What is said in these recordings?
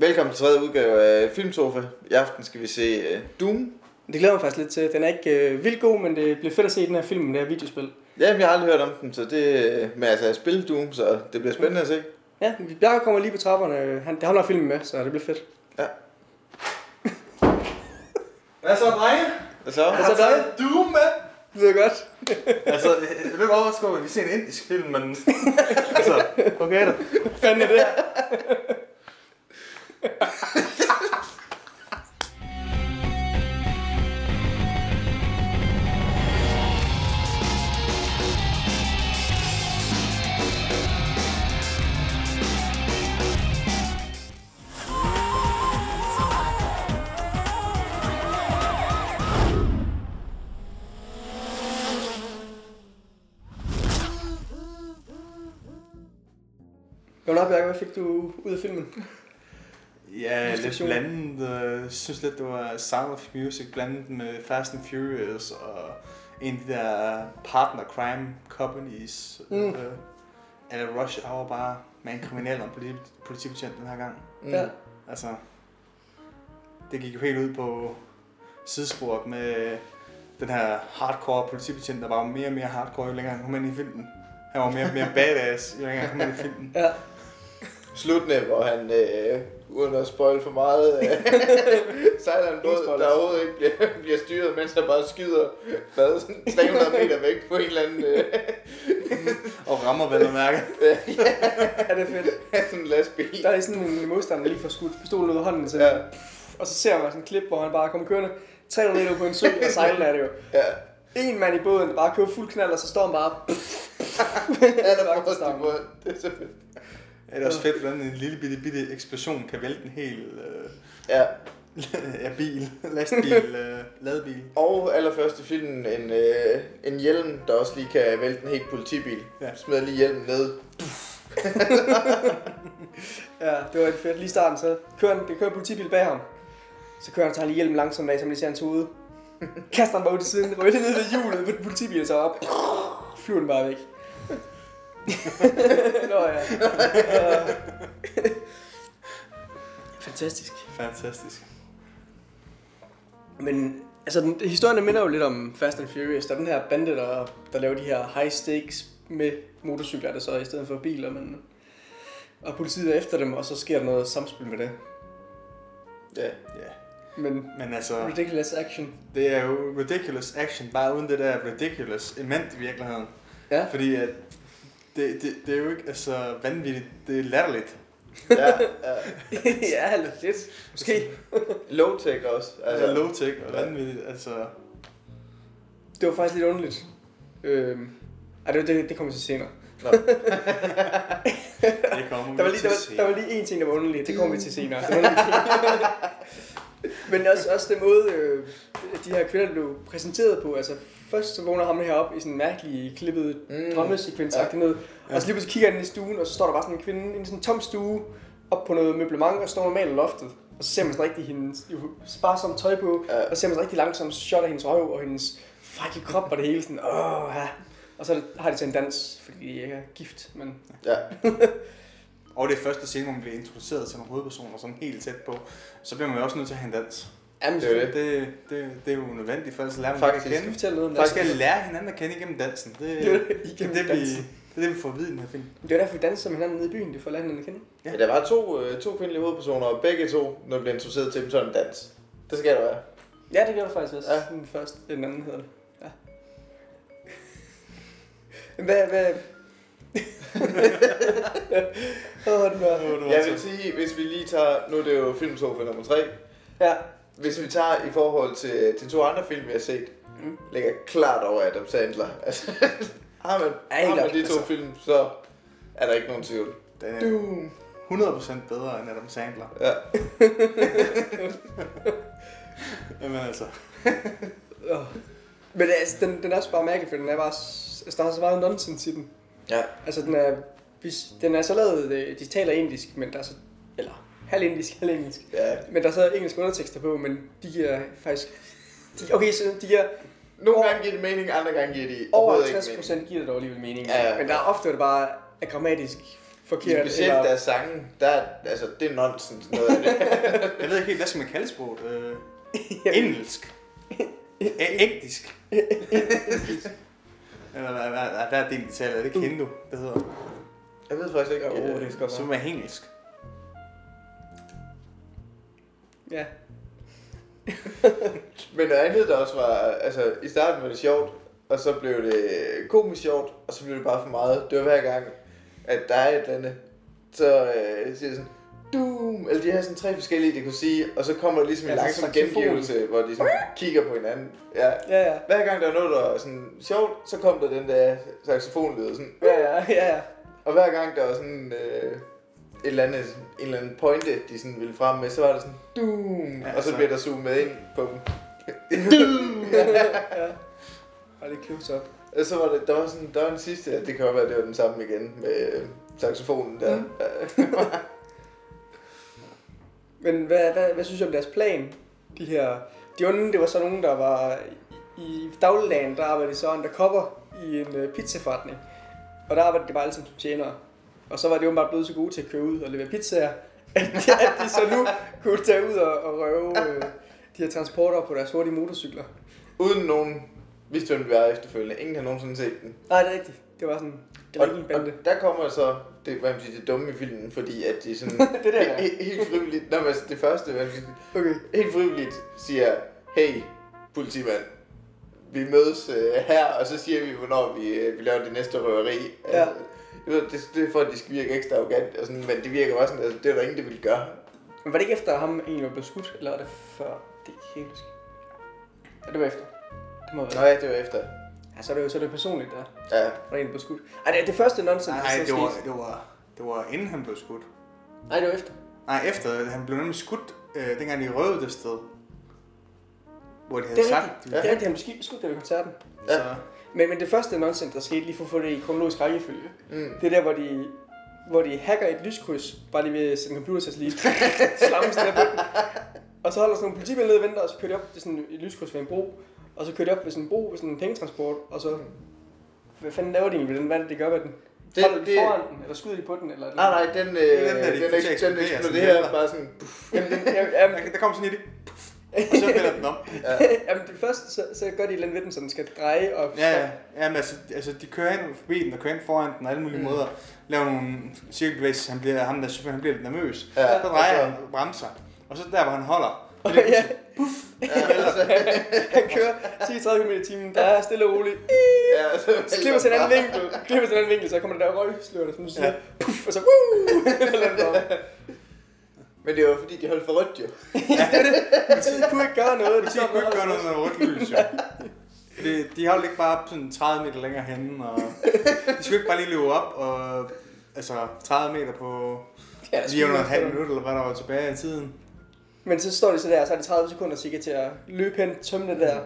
Velkommen til tredje udgave af Filmsofa. I aften skal vi se uh, Doom. Det glæder mig faktisk lidt til. Den er ikke øh, vildt god, men det bliver fedt at se den her film, det her videospil. Jamen, jeg har aldrig hørt om den, så det... øh, Men altså, jeg spiller Doom, så det bliver spændende at se. Ja, Bjarke kommer lige på trapperne. Han, det har filmen med, så det bliver fedt. Ja. Hvad så, drenge? Hvad så? Hvad så, dig? Doom med? Det lyder godt. altså, jeg vil godt overskue, at vi ser en indisk film, men... altså, okay da. Hvad fanden er det? Hvad? Hvad fik du ud af filmen? Ja, lidt blandet. Jeg synes lidt, det var Sound of Music blandet med Fast and Furious og en af de der partner crime companies. Mm. Øh, eller Rush Hour bare med en kriminel og en politi- politibetjent den her gang. Mm. Ja. Altså, det gik jo helt ud på sidesporet med den her hardcore politibetjent, der var mere og mere hardcore, jo længere han kom ind i filmen. Han var mere og mere badass, jo længere han kom ind i filmen. Ja. Slutningen, hvor han, øh, uden at spoil for meget, øh, sejler en båd, der overhovedet ikke bliver, bliver styret, mens han bare skyder hvad, sådan 300 meter væk på en eller anden øh, Og rammer vel at mærke. ja, det er fedt. sådan en lastbil. Der er sådan en modstander, der lige får skudt pistolen ud af hånden, så, Ja, og så ser man sådan en klip, hvor han bare kommer kørende 300 meter på en sø, og sejlen er det jo. ja. En mand i båden, der bare kører fuld knald, og så står han bare... Ja, der også på. Det er så fedt. Ja, det er også fedt, hvordan en lille bitte, bitte eksplosion kan vælte en hel øh, Ja. ja, bil, lastbil, øh, ladebil. Og allerførst i filmen en, øh, en hjelm, der også lige kan vælte en helt politibil. Ja. Smider lige hjelmen ned. Ja, det var rigtig fedt. Lige starten, så kører han, det kører en politibil bag ham. Så kører han, tager lige hjelmen langsomt så man lige ser hans hoved. Kaster han bare ud til siden, ryger ned ved hjulet på den politibil, så op. Flyver den bare væk. Nå ja. Ja. Fantastisk. Fantastisk. Men altså, den, historien minder jo lidt om Fast and Furious. Der er den her bande, der, der laver de her high stakes med motorcykler, der så i stedet for biler. Men, og politiet er efter dem, og så sker der noget samspil med det. Ja. Ja. Men Men altså, ridiculous action. det er jo ridiculous action, bare uden det der ridiculous element i virkeligheden. Ja. Fordi at det, det, det er jo ikke altså vanvittigt, det er latterligt. ja, ja. ja, lidt. Måske. Low-tech også. Altså low-tech og Ja. vanvittigt, altså... Det var faktisk lidt underligt. Øhm, ej, det, det, det kommer til senere. Nå. Det kommer Der var, lige, der, var, der var lige en ting, der var underlig. Det kommer vi til senere. Det. Men også, også den måde, øh, de her kvinder blev præsenteret på. Altså, først så vågner ham heroppe i sådan en mærkelig, klippet Mm. mm. drømmesekvens ja. noget. Ja. Og så lige pludselig kigger han ind i stuen, og så står der bare sådan en kvinde i en sådan tom stue, op på noget møblement, og står normalt i loftet. Og så ser man sådan rigtig hendes jo, sparsomt tøj på, Ja. og så ser man sådan rigtig langsomt shot af hendes røv, og hendes frække krop og det hele sådan, åh, ja. Og så har de til en dans, fordi de ikke er gift, men Ja. Og det er første scene, hvor man bliver introduceret til nogle hovedpersoner sådan helt tæt på. Så bliver man jo også nødt til at have en dans. Jamen, Det er jo det. Det, det, det er jo nødvendigt, for ellers lærer man Faktisk. at Skal vi kende. noget om Faktisk skal lære hinanden at kende igennem dansen. Det, Det er det, igennem det, vi, dansen. det er det, vi får at vide i den her film. Det er derfor, vi danser med hinanden nede i byen, det at lære hinanden at kende. ja. Der var to, øh, to kvindelige hovedpersoner, og begge to, når det blev introduceret til dem, så det en dans. Det skal der være. Ja, det gør det faktisk også. Ja. Ja. Den første, den anden hedder det. Hvad, hvad... Den var... Jeg vil sige, hvis vi lige tager, nu er det jo filmsofa nummer 3, Ja. hvis vi tager i forhold til de to andre film, vi har set, Mm. ligger klart over Adam Sandler. Altså, har man, helt har man de to Altså- film, så er der ikke nogen tvivl. Den er Doom. 100% bedre end Adam Sandler. Ja. Jamen altså. Men altså, den, den er også bare mærkelig, for den er bare... Altså, der er så meget nonsens i den. Ja. Altså, den er... Hvis, den er så lavet... øh, De taler indisk, men der er så... Eller halv indisk, halv engelsk. ja. Men der er så engelske undertekster på, men de giver faktisk... De, okay, så de giver Nogle Over- gange giver det mening, andre gange giver de over overhovedet ikke 50 mening. procent giver det dog alligevel mening. Ja, ja. Men der er ofte er det bare er grammatisk forkert. Specielt eller... deres sange, der er, altså, det er nonsens noget af det. Jeg ved ikke helt, hvad skal man kalde sproget? Øh, engelsk. Ægtisk. Eller hvad, hvad, hvad, hvad er det, de taler? Er det Kendo, det hedder? Jeg ved faktisk ikke. Jo, øh, det skal være. med engelsk. Ja. Men noget andet, der også var, altså i starten var det sjovt, og så blev det komisk sjovt, og så blev det bare for meget. Det var hver gang, at der er et eller andet, så øh, siger sådan, Doom, eller de har sådan tre forskellige, de kunne sige, og så kommer der ligesom en Ja, så langsom gengivelse, hvor de sådan kigger på hinanden. Ja. Ja, ja. Hver gang der var noget, der var sådan sjovt, så kom der den der saxofonlyd, sådan, Ja, ja, ja, ja. og hver gang der var sådan øh, et eller andet, en eller anden pointe, de sådan ville frem med, så var der sådan, Doom, Ja, og så så- blev der zoomet ind på dem. ja. Og det close up. Og så var det, der var sådan, der var den sidste, det kan godt være, det var den samme igen med øh, saxofonen der. Mm. Men hvad, hvad, hvad synes du om deres plan? De her... De onde, det var så nogen, der var... I dagligdagen, der arbejdede de så undercover i en uh, pizzaforretning. Og der arbejdede de bare alle som tjenere. Og så var de åbenbart blevet så gode til at køre ud og levere pizzaer, at de, at de så nu kunne tage ud og, og røve øh, de her transporter på deres hurtige motorcykler. Uden nogen vidste, hvem det var efterfølgende. Ingen har nogensinde set den. Nej, det er rigtigt. Det var sådan... Det var og, ikke en bande. og der kommer så det, hvad man siger, det dumme i filmen, fordi at de sådan det der, ja. he, helt frivilligt, når man, altså det første, hvad man siger, Okay. helt frivilligt siger, hey, politimand, vi mødes øh, her, og så siger vi, hvornår vi, øh, vi laver det næste røveri. Ja. Altså, det, det er for, at de skal virke ekstra arrogant, og sådan, men det virker også sådan, altså, det er der ingen, der vil gøre. Men var det ikke efter, at ham egentlig var blevet skudt? Eller var det før? Det er ikke helt huske. Ja, det var efter. Det må være. Nå ja, det var efter. Ja, så er det jo så er det personligt, der Ja, der blev skudt. Ej, det er det første nonsens, Nej, der så det var, skete. det, var, det var inden han blev skudt. Nej, det var efter. Nej, efter. Han blev nemlig skudt, øh, dengang de røvede det sted. Hvor de havde Det er sagt... rigtigt. de- Det er rigtigt, han blev skudt- skudt der ved koncerten. Ja. Så, Men, men det første nonsens, der skete, lige for at få det i kronologisk rækkefølge, mm. det er der, hvor de, hvor de hacker et lyskryds, bare lige ved at sætte en computer til at lige slamme sådan der på den. Og så holder sådan nogle politibiler nede og venter, og så kører de op til sådan et lyskryds ved en bro. Og så kører de op ved sådan en bro, ved sådan en pengetransport, og så... Hvad fanden laver de egentlig ved den? Hvad er det, de gør ved den? Det- Det, Holder de det- foran den, eller skyder de på den? Eller Nej, nej, den, øh, er den der, de den, får den, at den, den eksplodere, sådan eksploderer vælter. bare sådan... Jamen, den, jamen, jamen, der, der kom sådan et... Og så vender den om. jamen, det første, så, så gør de et ved den, så den skal dreje og Ja, ja. ja men altså, altså, de kører ind forbi den og kører ind foran den og alle mulige Mm. måder. Laver nogle cirkelbevægelser, han bliver, ham der chauffør, han bliver lidt nervøs. Ja, så drejer og han og bremser. Og så der, hvor han holder. Ja, det, Ja, altså, han kører 10-30 km i timen, der er stille og roligt. ja, altså, Så klipper til en anden vinkel, klipper til en anden vinkel, så kommer der der røgslør, der som du siger, ja. puff, og så woo! Men det var fordi, de holdt for rødt jo. Politiet kunne ikke gøre noget. de kunne ikke gøre noget med rødt lys, jo. Det, de holdt ikke bare sådan 30 meter længere henne, og de skulle ikke bare lige løbe op, og altså 30 meter på Ja, lige under en halv minut, eller hvad der var tilbage i tiden. Men så står de så der, så er det 30 sekunder cirka til at løbe hen, tømme det der,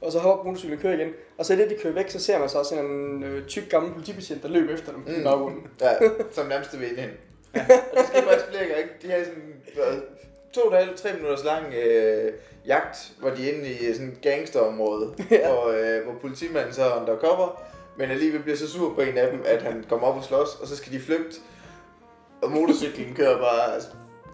og så hopper motorcyklen og kører igen. Og så er det, de kører væk, så ser man så også en øh, tyk gammel politibetjent, der løber efter dem mm. i Mm. baggrunden. Ja, som nærmest ind hen. Ja. Og det sker faktisk flere gange. De har sådan hvad, to og halv, tre minutters lang øh, jagt, hvor de er inde i sådan et gangsterområde, Ja. ja. hvor, øh, hvor politimanden så er undercover, men alligevel bliver så sur på en af dem, at han kommer op og slås, og så skal de flygte. Og motorcyklen kører bare altså,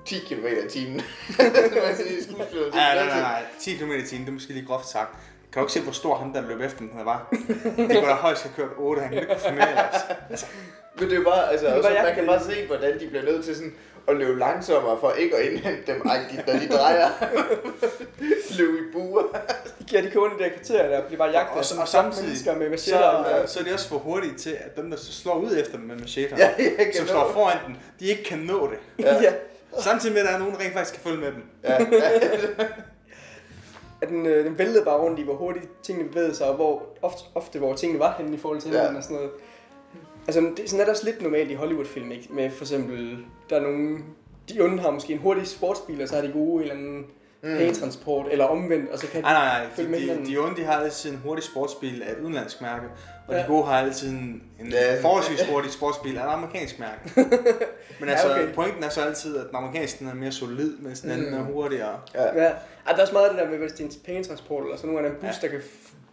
10 km i timen. Nej, nej, nej, nej. 10 km i timen, det er måske lige groft sagt. Kan du ikke se, hvor stor ham der løb efter den, han var? Det kunne da højst have kørt 8, han kunne ikke mere ellers. Men det er bare, altså, Det bare man kan bare se, hvordan de bliver nødt til sådan at løbe langsommere for ikke at indhente dem, agtigt, når de drejer. løbe i buer. De giver de kunder de der kriterier der, bliver bare jagtet Og, og samme samtidig, mennesker med så, machetter. så er de også for hurtige til, at dem, der så slår ud efter dem med macheter, Ja, som står foran den, de ikke kan nå det. Ja. ja. Samtidig med, at der er nogen, der rent faktisk kan følge med dem. Ja, ja. At den, øh, den væltede bare rundt i, hvor hurtigt tingene bevægede sig, og hvor ofte, ofte hvor tingene var henne i forhold til Ja. hinanden og sådan noget. Altså, det, sådan er det også lidt normalt i Hollywood-film, ikke? Med for eksempel, der er nogle... De onde har måske en hurtig sportsbil, og så har de gode en eller anden mm. pengetransport, eller omvendt, og så kan de... Nej, nej, nej. Følg med De, de, hinanden. de onde, de har altid en hurtig sportsbil af et udenlandsk mærke, og Ja. de gode har altid en, en Ja. forholdsvis hurtig sportsbil af et amerikansk mærke. Men Ja, altså, okay. pointen er så altid, at den amerikanske den er mere solid, mens den anden Mm. er hurtigere. ja. Ja, Ej, der er også meget af det der med, hvis det er en pengetransport, eller så nogle gange en bus, Ja. der kan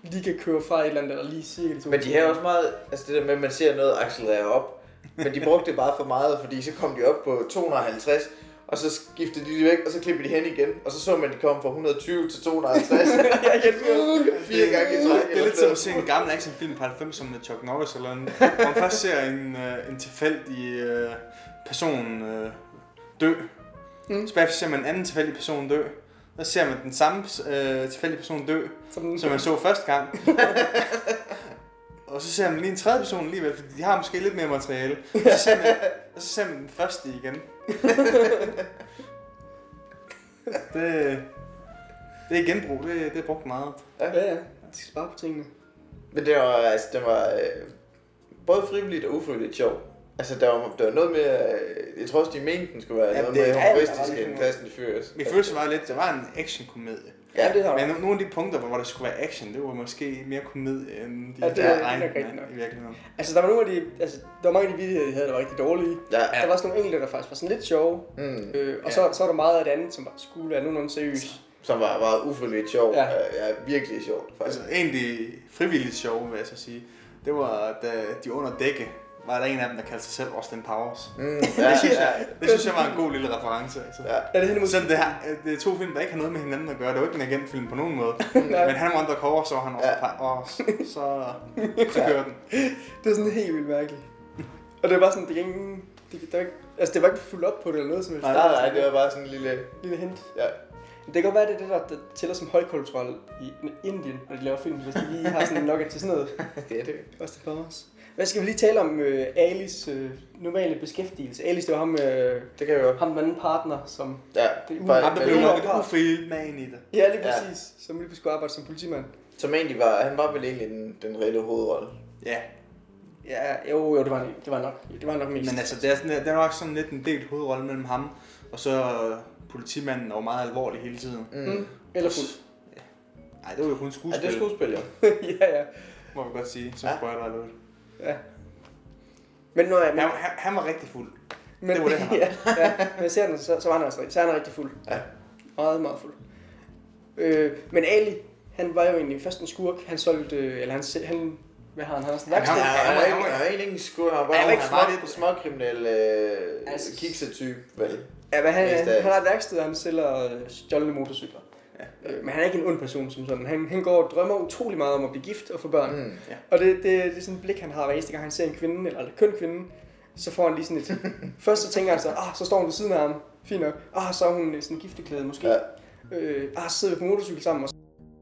lige kan køre fra et eller andet, eller lige cirka Men de har også meget, altså det der med, at man ser noget accelerere op, Men de brugte det bare for meget, fordi så kom de op på 250, og så skiftede de det væk, og så klippede de hen igen, og så så man, at de kom fra 120 til 250. ja, igen. Fire gange i træk. Det er lidt som sådan. at se en gammel actionfilm fra 90'erne med Chuck Norris eller en, hvor man først ser en, øh, en tilfældig øh, person øh, dø. Mm. Mm. Så bagefter ser man en anden tilfældig person dø. Så ser man den samme øh, tilfældige person dø, Som, som man så første gang. og så ser man lige en tredje person alligevel, fordi de har måske lidt mere materiale. Og så ser man, og så ser man den første igen. det, det er genbrug, det, det er brugt meget. Ja, ja. De skal spare på tingene. Men det var, altså, det var øh, både frivilligt og ufrivilligt sjov. Altså, der var, der var noget med, øh, jeg tror også, de mente, den skulle være Ja, noget det- mere ja, humoristisk lidt end. Fast and Furious. Min følelse var lidt, det var en actionkomedie. Ja, det har Men nogle af de punkter, hvor der skulle være action, det var måske mere komedie, end de Ja, det er- der er regnede rigtigt nok. i virkeligheden. Altså, der var nogle af de, altså, der var mange af de videoer, de havde, der var rigtig dårlige. Ja. Ja. Der var også nogle enkelte, der faktisk var sådan lidt sjove. Mm. Øh, og Ja. så, så var der meget af det andet, som var- skulle være nogenlunde seriøst. Som var, var ufrivilligt sjov. Ja. Ja. ja, virkelig sjovt, faktisk. Altså egentlig frivilligt sjov, vil jeg så sige. Det var, da de under dække, var der en af dem, der kaldte sig selv Austin Powers. Mm, ja, Det synes, ja, jeg, det synes jeg var en god lille reference. Altså. ja. Ja, det hen imod... Selvom det, her, det er to film, der ikke har noget med hinanden at gøre. Det er jo ikke en agentfilm på nogen måde. Men han var undercover, så var han også Ja. ja. og så, så kører den. Det var sådan helt vildt mærkeligt. Og det var sådan, det gik det, der var ikke, altså det var ikke fuldt op på det eller noget som helst. Nej, var Nej, nej, det var bare sådan en lille... lille hint. Ja. Det kan godt være, det er det, der, der tæller som højkulturelt i Indien, når de laver film, hvis de lige har sådan en nugget til sådan noget. Ja, det Austin Powers. Hvad skal vi lige tale om øh, Alis øh, normale beskæftigelse? Alis, det var ham, øh, det kan vi godt. ham den anden partner, som... Ja, Det er bare- Ham, der blev det er nok jo- et ufrivilligt man i det. Ja, lige Ja. præcis. Ja. Som lige skulle arbejde som politimand. Som egentlig var, han var vel egentlig den, den reelle hovedrolle. Ja, Ja, jo, jo, det var, det var nok, det var nok mest. men altså, det er, sådan, det er nok sådan lidt en delt hovedrolle mellem ham, og så øh, politimanden er jo meget alvorlig hele tiden. Mm. Mm. Eller fuld. Nej, det var jo kun Ja, skuespil, det er skuespil, ja. ja, ja. må vi godt sige, som Ja. ja. spoiler alert. Ja. Men når jeg... Men, Han, han, han var rigtig fuld. men, det var det, han var. ja, ja, men jeg ser den, så, så var han altså så er han rigtig fuld. Ja. Meget, meget fuld. Øh, men Ali, han var jo egentlig først en skurk. Han solgte, eller han, han hvad har han? Han har sådan Han- værksted. Han, han, var ikke, han var egentlig ikke skur, han var Han var ikke en smart. små, småkriminel øh, Altså- kiksetype, vel? Ja, men han, han, han har et værksted, og han sælger øh, stjålne motorcykler. Ja. Øh, men han er ikke en ond person som sådan. Han, han går og drømmer utrolig meget om at blive gift og få børn. Mm. Mm. Og det, det, det er sådan et blik, han har hver eneste gang, han ser en kvinde, eller en køn kvinde, så får han lige sådan et... Først så tænker han så, ah, så står hun ved siden af ham. Fint nok. Ah, så er hun i sådan en gifteklæde måske. Ja. Ja. Øh, ah, så sidder vi på motorcykel sammen, og så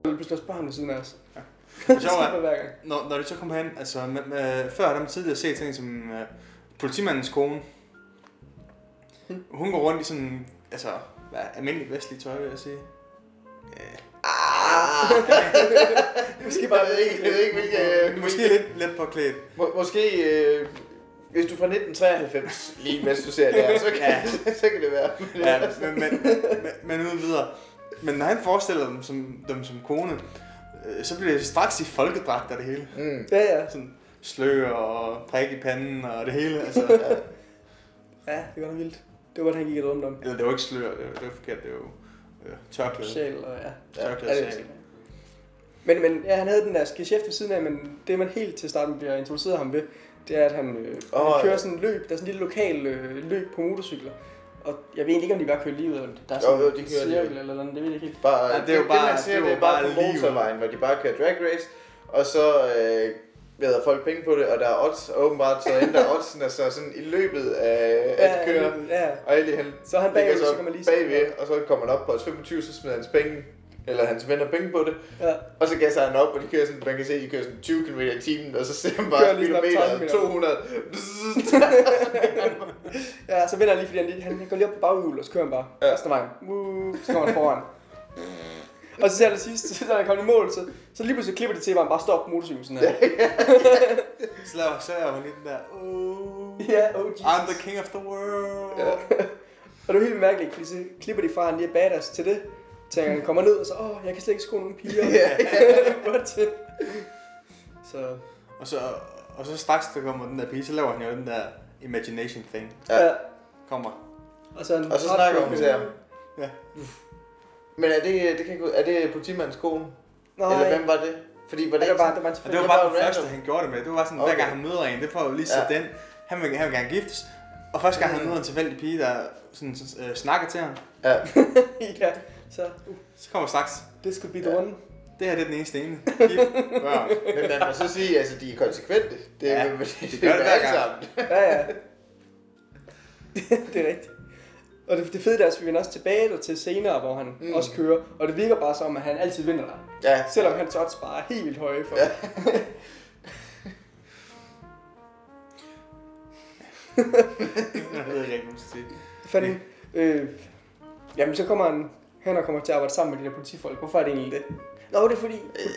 er der pludselig også børn ved siden af os. Det Det sjove er, når, når det så kommer hen, altså med, med, før har man tidligere set ting som uh, politimandens kone. Hun går rundt i sådan, altså, hvad, almindelig vestlig tøj, vil jeg sige. Måske jeg ved ikke, jeg ved ikke hvilke... Måske lidt let påklædt. Må, måske, øh, hvis du er fra 1993, lige mens du ser det her, så kan, Ja. så kan det være. Ja, men, men, men, men uden videre. Men når han forestiller dem som, dem som kone, øh, så bliver det straks i folkedragter det hele. Mm. Ja, ja. Sådan slør og prik i panden og det hele. Altså, Ja, det var da vildt. Det var det, han gik og drømte om. eller det var ikke slør, det var, det var forkert, det var jo øh, tørklæde. Sjæl og ja. Tørklæde Ja, det er. Men, men ja, han havde den der geschæft ved siden af, men det man helt til starten bliver introduceret ham ved, det er, at han, øh, Åh, han kører ja. sådan en løb, der er sådan en lille lokal øh, løb på motorcykler. Og jeg ved egentlig ikke, om de bare kører lige ud, eller der er Jo, sådan jo, en de kører cirkel lige. eller noget, det ved jeg ikke helt. Bare, Ja, det er jo bare- det, man ser, det er det jo er bare, bare på motorvejen, hvor de bare kører drag race, og så øh, ved folk penge på det, og der er odds, og åbenbart så ændrer oddsene sig sådan i løbet af at de kører. ja. Og Ali han Så han bagved, så kan man lige bagved, og så kommer han op på os 25, så smider hans penge, eller hans venner penge på det, Ja. og så gasser han op, og de kører sådan, man kan se, de kører sådan 20 km i timen, og så ser man bare lige sådan op 30 speedometer meter. 200. ja, så vender han lige, fordi han, lige- han går lige op på baghjul, og så kører han bare Ja. resten af vejen. Så kommer han foran. Og så ser han det sidste, så da han kommer i mål, så, så lige pludselig klipper det til, at han bare stopper på motorcyklen sådan her. Så laver, så laver hun lige den der, oh, Ja, oh Jesus. I'm the king of the world. Ja. Og det er helt mærkeligt, fordi så klipper de fra, at han lige er badass til det. Til han kommer ned, og så, åh, jeg kan slet ikke sko nogen piger. Ja, What til? Så, Og så, og så straks der kommer den der pige, så laver han jo den der imagination thing. Ja. ja. Kommer. Og så, Og så snakker hun til ham. Ja. Men er det, det kan ikke, er det politimandens kone? Nej, Eller hvem var det? Fordi var det, det, det var bare, det var en det var bare den første, han gjorde det med. Det var bare sådan, Okay. hver gang han møder en, det får jo lige Ja. så den. han vil, han vil gerne giftes. Og første gang han Mm. møder en tilfældig pige, der sådan, sådan, øh, snakker til ham, Ja. ja, så uh, så kommer straks, this could be the one. det her det er den eneste ene. Børn. Men man må så sige, altså, de er konsekvente. Det, Ja, er, de det, gør det er hver gang. Ja, ja. det er rigtigt. Og det, det fede er, at vi vender også tilbage der til senere, hvor han Mm. også kører. Og det virker bare som, at han altid vinder der. Ja, Selvom hans odds bare er helt vildt høje for Ja. ja. Jeg ved ikke, hvad man skal sige. Fanden, øh, jamen så kommer han hen og kommer til at arbejde sammen med de der politifolk. Hvorfor er det egentlig det? Nå, det er fordi... Øh,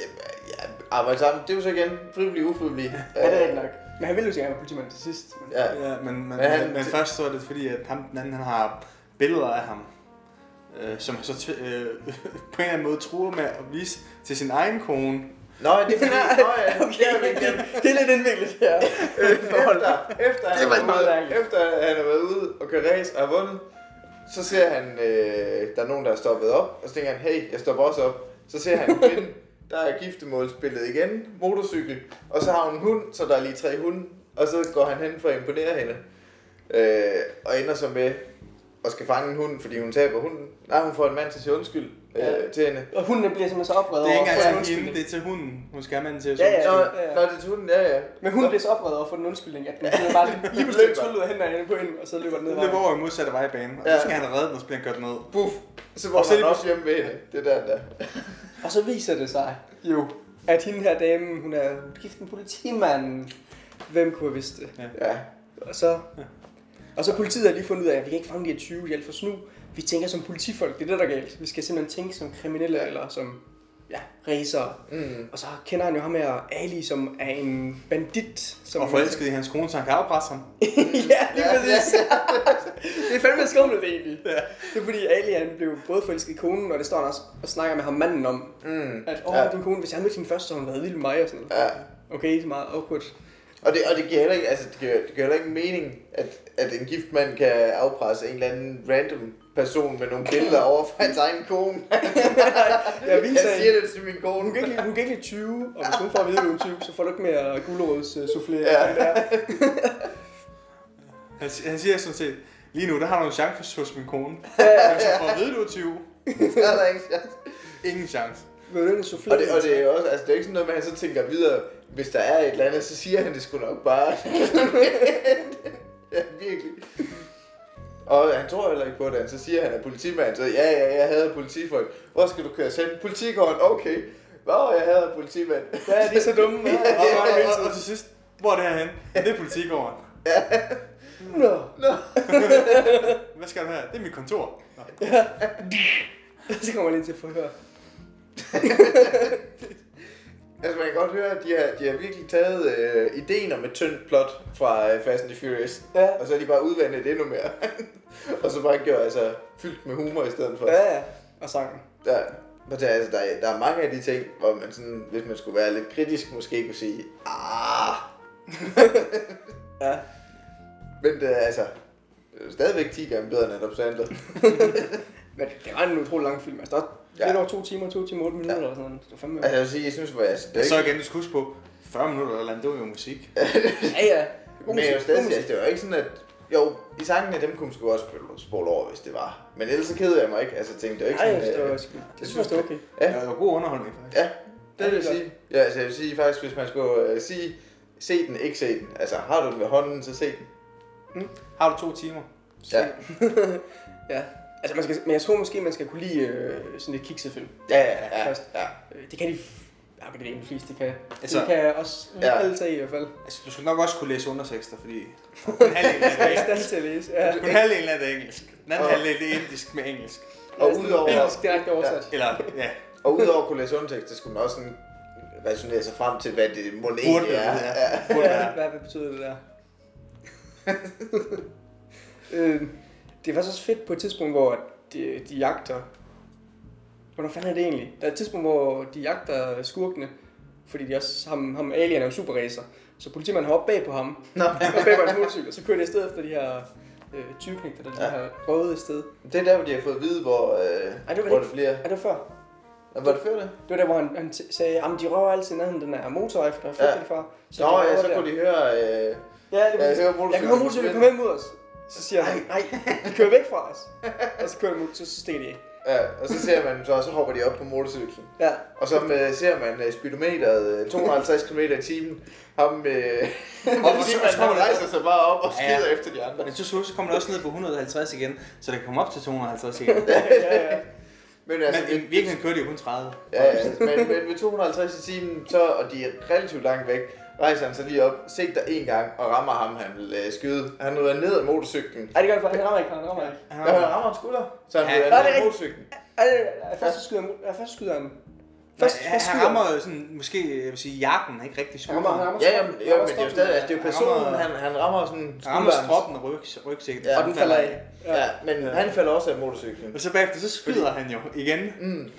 ja, arbejde sammen. Det er jo så igen frivillig, ufrivillig. Ja, det er rigtigt nok. Men han vil jo så gerne være politimand til sidst. Men... Ja. Ja, men, men, Men han- men først så er det fordi, at ham, den anden han har billeder af ham, øh, som så t- øh, på en eller anden måde truer med at vise til sin egen kone. Nå, det er fordi, nå ja, okay. det er igen. det er lidt indviklet her. Forhold. efter, efter, han Det var meget været, efter han har været ude og køre race og har vundet, så ser han, øh, der er nogen, der er stoppet op, og så tænker han, hey, jeg stopper også op. Så ser han en kvinde, der er giftemålsbilledet igen, motorcykel, og så har hun en hund, så der er lige tre hunde, og så går han hen for at imponere hende. Øh, og ender så med at skal fange en hund, fordi hun taber hunden. Nej, hun får en mand til at sige undskyld øh, Ja. til hende. Og hunden bliver simpelthen så oprevet Det er over ikke engang til hende, det er til hunden. Hun skal have manden til at Ja, ja. Nå, sige ja. nå, det er til hunden, ja, ja. Men hun Så- bliver så oprevet over for den undskyldning, at den bliver bare lige pludselig tryllet af hænderne på hende, og så løber den ned. Det løber over i modsatte vejbane, og Ja. så skal han redde den, og så bliver han kørt ned. Buff. Så var Og så han også hjemme ved hende. Det er der, der. Og så viser det sig jo, at hende her dame, hun er gift med politimanden. Hvem kunne have vidst det? Ja. Og så, og så politiet har lige fundet ud af, at vi kan ikke fange de her 20 i alt for snu. Vi tænker som politifolk, det er det, der er galt. Vi skal simpelthen tænke som kriminelle eller som ja, racer. Mm. Og så kender han jo ham her, Ali, som er en bandit. Som Og forelsket i hans kone, så han kan afpresse ham. ja, lige Ja, præcis. det er fandme skummelt egentlig. Ja. Det er fordi Ali han blev både forelsket i konen, og det står han også og snakker med ham manden om. Mm. At, åh, Ja. ja. din kone, hvis jeg mødte hende først, så hun været vild med mig og sådan noget. Ja. Okay, det er meget awkward. Og det, og det giver heller ikke, altså, det giver, det giver heller ikke mening, at, at en gift mand kan afpresse en eller anden random person med nogle billeder over for hans egen kone. Jeg viser Jeg siger det til min kone. Hun kan, ikke, hun kan ikke lide 20, og hvis hun får at vide, at du er 20, så får du ikke mere gulerods uh, soufflé. Ja. Han, han siger sådan set, lige nu, der har du en chance hos min kone. Men så får at vide, du er 20. Det er der ikke chance. Ingen chance. Vil du ikke en soufflé? Og det, og det er jo også, altså det er ikke sådan noget med, at han så tænker videre, hvis der er et eller andet, så siger han det sgu nok bare. ja, virkelig. Og han tror heller ikke på det, så siger han er politimand, så ja, ja, jeg havde politifolk. Hvor skal du køre selv? Politikort, okay. Hvor jeg havde politimand. Ja, de er så dumme. Ja, Og, og, og, og til sidst, hvor er det her hen? Det er politigården. Nå. Hvad skal du have? Det er mit kontor. Nå. Så kommer man ind til forhør. Altså man kan godt høre, at de har, de har virkelig taget øh, ideen om et tyndt plot fra øh, Fast and the Furious, Ja. og så har de bare udvandet det endnu mere. og så bare gjort altså fyldt med humor i stedet for. Ja, ja. Og sangen. Der, men der, altså, der, er- der er mange af de ting, hvor man sådan, hvis man skulle være lidt kritisk, måske kunne sige, ah, Ja. men det er altså stadigvæk 10 gange bedre end Adam Sandler. Men det var en utrolig lang film. Altså, der er Ja. lidt over to timer, to timer, otte minutter eller sådan noget. Det var fandme... Altså jeg vil sige, jeg synes, at altså, det er Så ikke, igen, du skal huske på, 40 minutter eller andet, det var jo musik. Ja, ja. God men jeg vil musik, stadig sige, altså, det var ikke sådan, at jo, i sangene, dem kunne man sgu også spole- over, hvis det var. Men ellers så keder jeg mig ikke. Altså, jeg tænkte, det var ikke Nej, sådan, det var, sgu- det synes jeg, det var okay. Ja. Ja, det var god underholdning, faktisk. Ja, det vil jeg Ja, det sige. Ja, altså jeg vil sige faktisk, hvis man skulle øh, sige, se den, ikke se den. Altså, har du den ved hånden, så se den. Har du to timer? Ja. Ja. Altså, man skal, men jeg tror måske, man skal kunne lide øh, sådan lidt kiksefilm. Ja, ja, ja. Først. ja. Øh, Det kan de... Ja, men det er de fleste, kan. Altså- det kan også Ja. ja. alle tage i hvert fald. Altså, du skal nok også kunne læse undertekster, fordi kun halvdelen det er er i stand til at læse. Ja. kun halvdelen af det er engelsk. Den anden halvdel det er indisk med engelsk. Og Ja, udover- Engelsk direkte oversat. Eller, ja, Og udover at kunne læse undertekst, så skulle man også sådan resonere sig frem til, hvad det må egentlig det er. Ja. Burde Ja, hvad, hvad betyder det der? øh, det er faktisk også fedt på et tidspunkt, hvor de, de jagter... Hvordan fanden er det egentlig? Der er et tidspunkt, hvor de jagter skurkene, fordi de også, ham, ham alien er jo superracer. Så politimanden hopper bag på ham, Nå, og bag på hans motorcykel, og så kører de afsted efter de her øh, 20 der de Ja. har røvet et sted. det er der, hvor de har fået at vide, hvor, øh, Ej, det var hvor det det bliver. Er det før? Nå, Var det før det? Det var der, hvor han, han sagde, at de røver altid nærheden den her motorvej, for der er fedt Ja. ja. fra. Nå, de ja, så der. kunne de høre, øh, Ja, det Ja, er jeg hører Jeg kan høre motorcyklen komme hen mod os. Så siger han, nej, de kører væk fra os. Og så kører de mod, så, så stikker de af. Ja, og så ser man, så, så hopper de op på motorcyklen. Ja, Og så med, ser man uh, speedometeret uh, 250 km i timen. Ham med... Og så- så, og så kommer han rejser sig bare op og Ja, ja. skider efter de andre. Men så, så kommer det også ned på 150 igen, så det kan komme op til 250 igen. ja, ja. Men altså, Men i virkeligheden kører de jo kun 30. Ja, ja. Men, men ved 250 i timen, så, og de er relativt langt væk, rejser han sig lige op, sigter en gang og rammer ham, han vil uh, skyde. Han ryger ned af motorcyklen. Ej, det gør han faktisk. Han rammer ikke, han rammer ikke. Han rammer en skulder, så han ryger ned rigtigt. motorcyklen. Først skyder han, først skyder han. Først, Først, først han rammer jo sådan, måske, jeg vil sige, jakken, ikke rigtig Han rammer, skulderen. rammer Ja, jamen, jo, men det er jo stadig, altså, det er jo Han personen, rammer- han, han rammer sådan Han rammer skulderen. stroppen og ryg, rygsækken. Ja, Og den falder af. Ja, men han falder også af motorcyklen. Og så bagefter, så skyder han jo igen. Mm.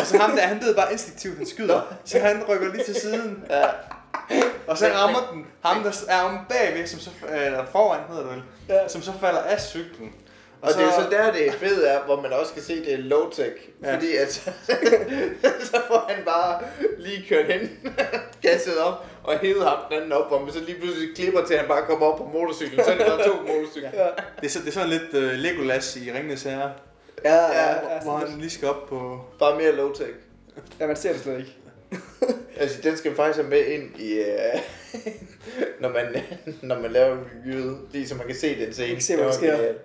Og så ham der, han ved bare instinktivt, han skyder. Så han rykker lige til siden. Ja. Og så rammer den ham, der er om bagved, som så, eller foran hedder det vel, Ja. som så falder af cyklen. Og det er jo så der, det fede er, hvor man også kan se, det er low-tech. Ja. Fordi at, så får han bare lige kørt hen, gasset op og hævet ham den anden op, hvor man så lige pludselig klipper til, at han bare kommer op på motorcyklen. Så er det bare to motorcykler. Ja, Det er, så, det er sådan lidt uh, Legolas i Ringenes Herre, ja, ja. Ja, ja, hvor han lige skal op på... Bare mere low-tech. ja man ser det slet ikke. Altså, den skal faktisk have med ind i, uh, når, man, når man laver reviewet, lige så man kan se den scene. Man kan se, hvad der sker. genialt.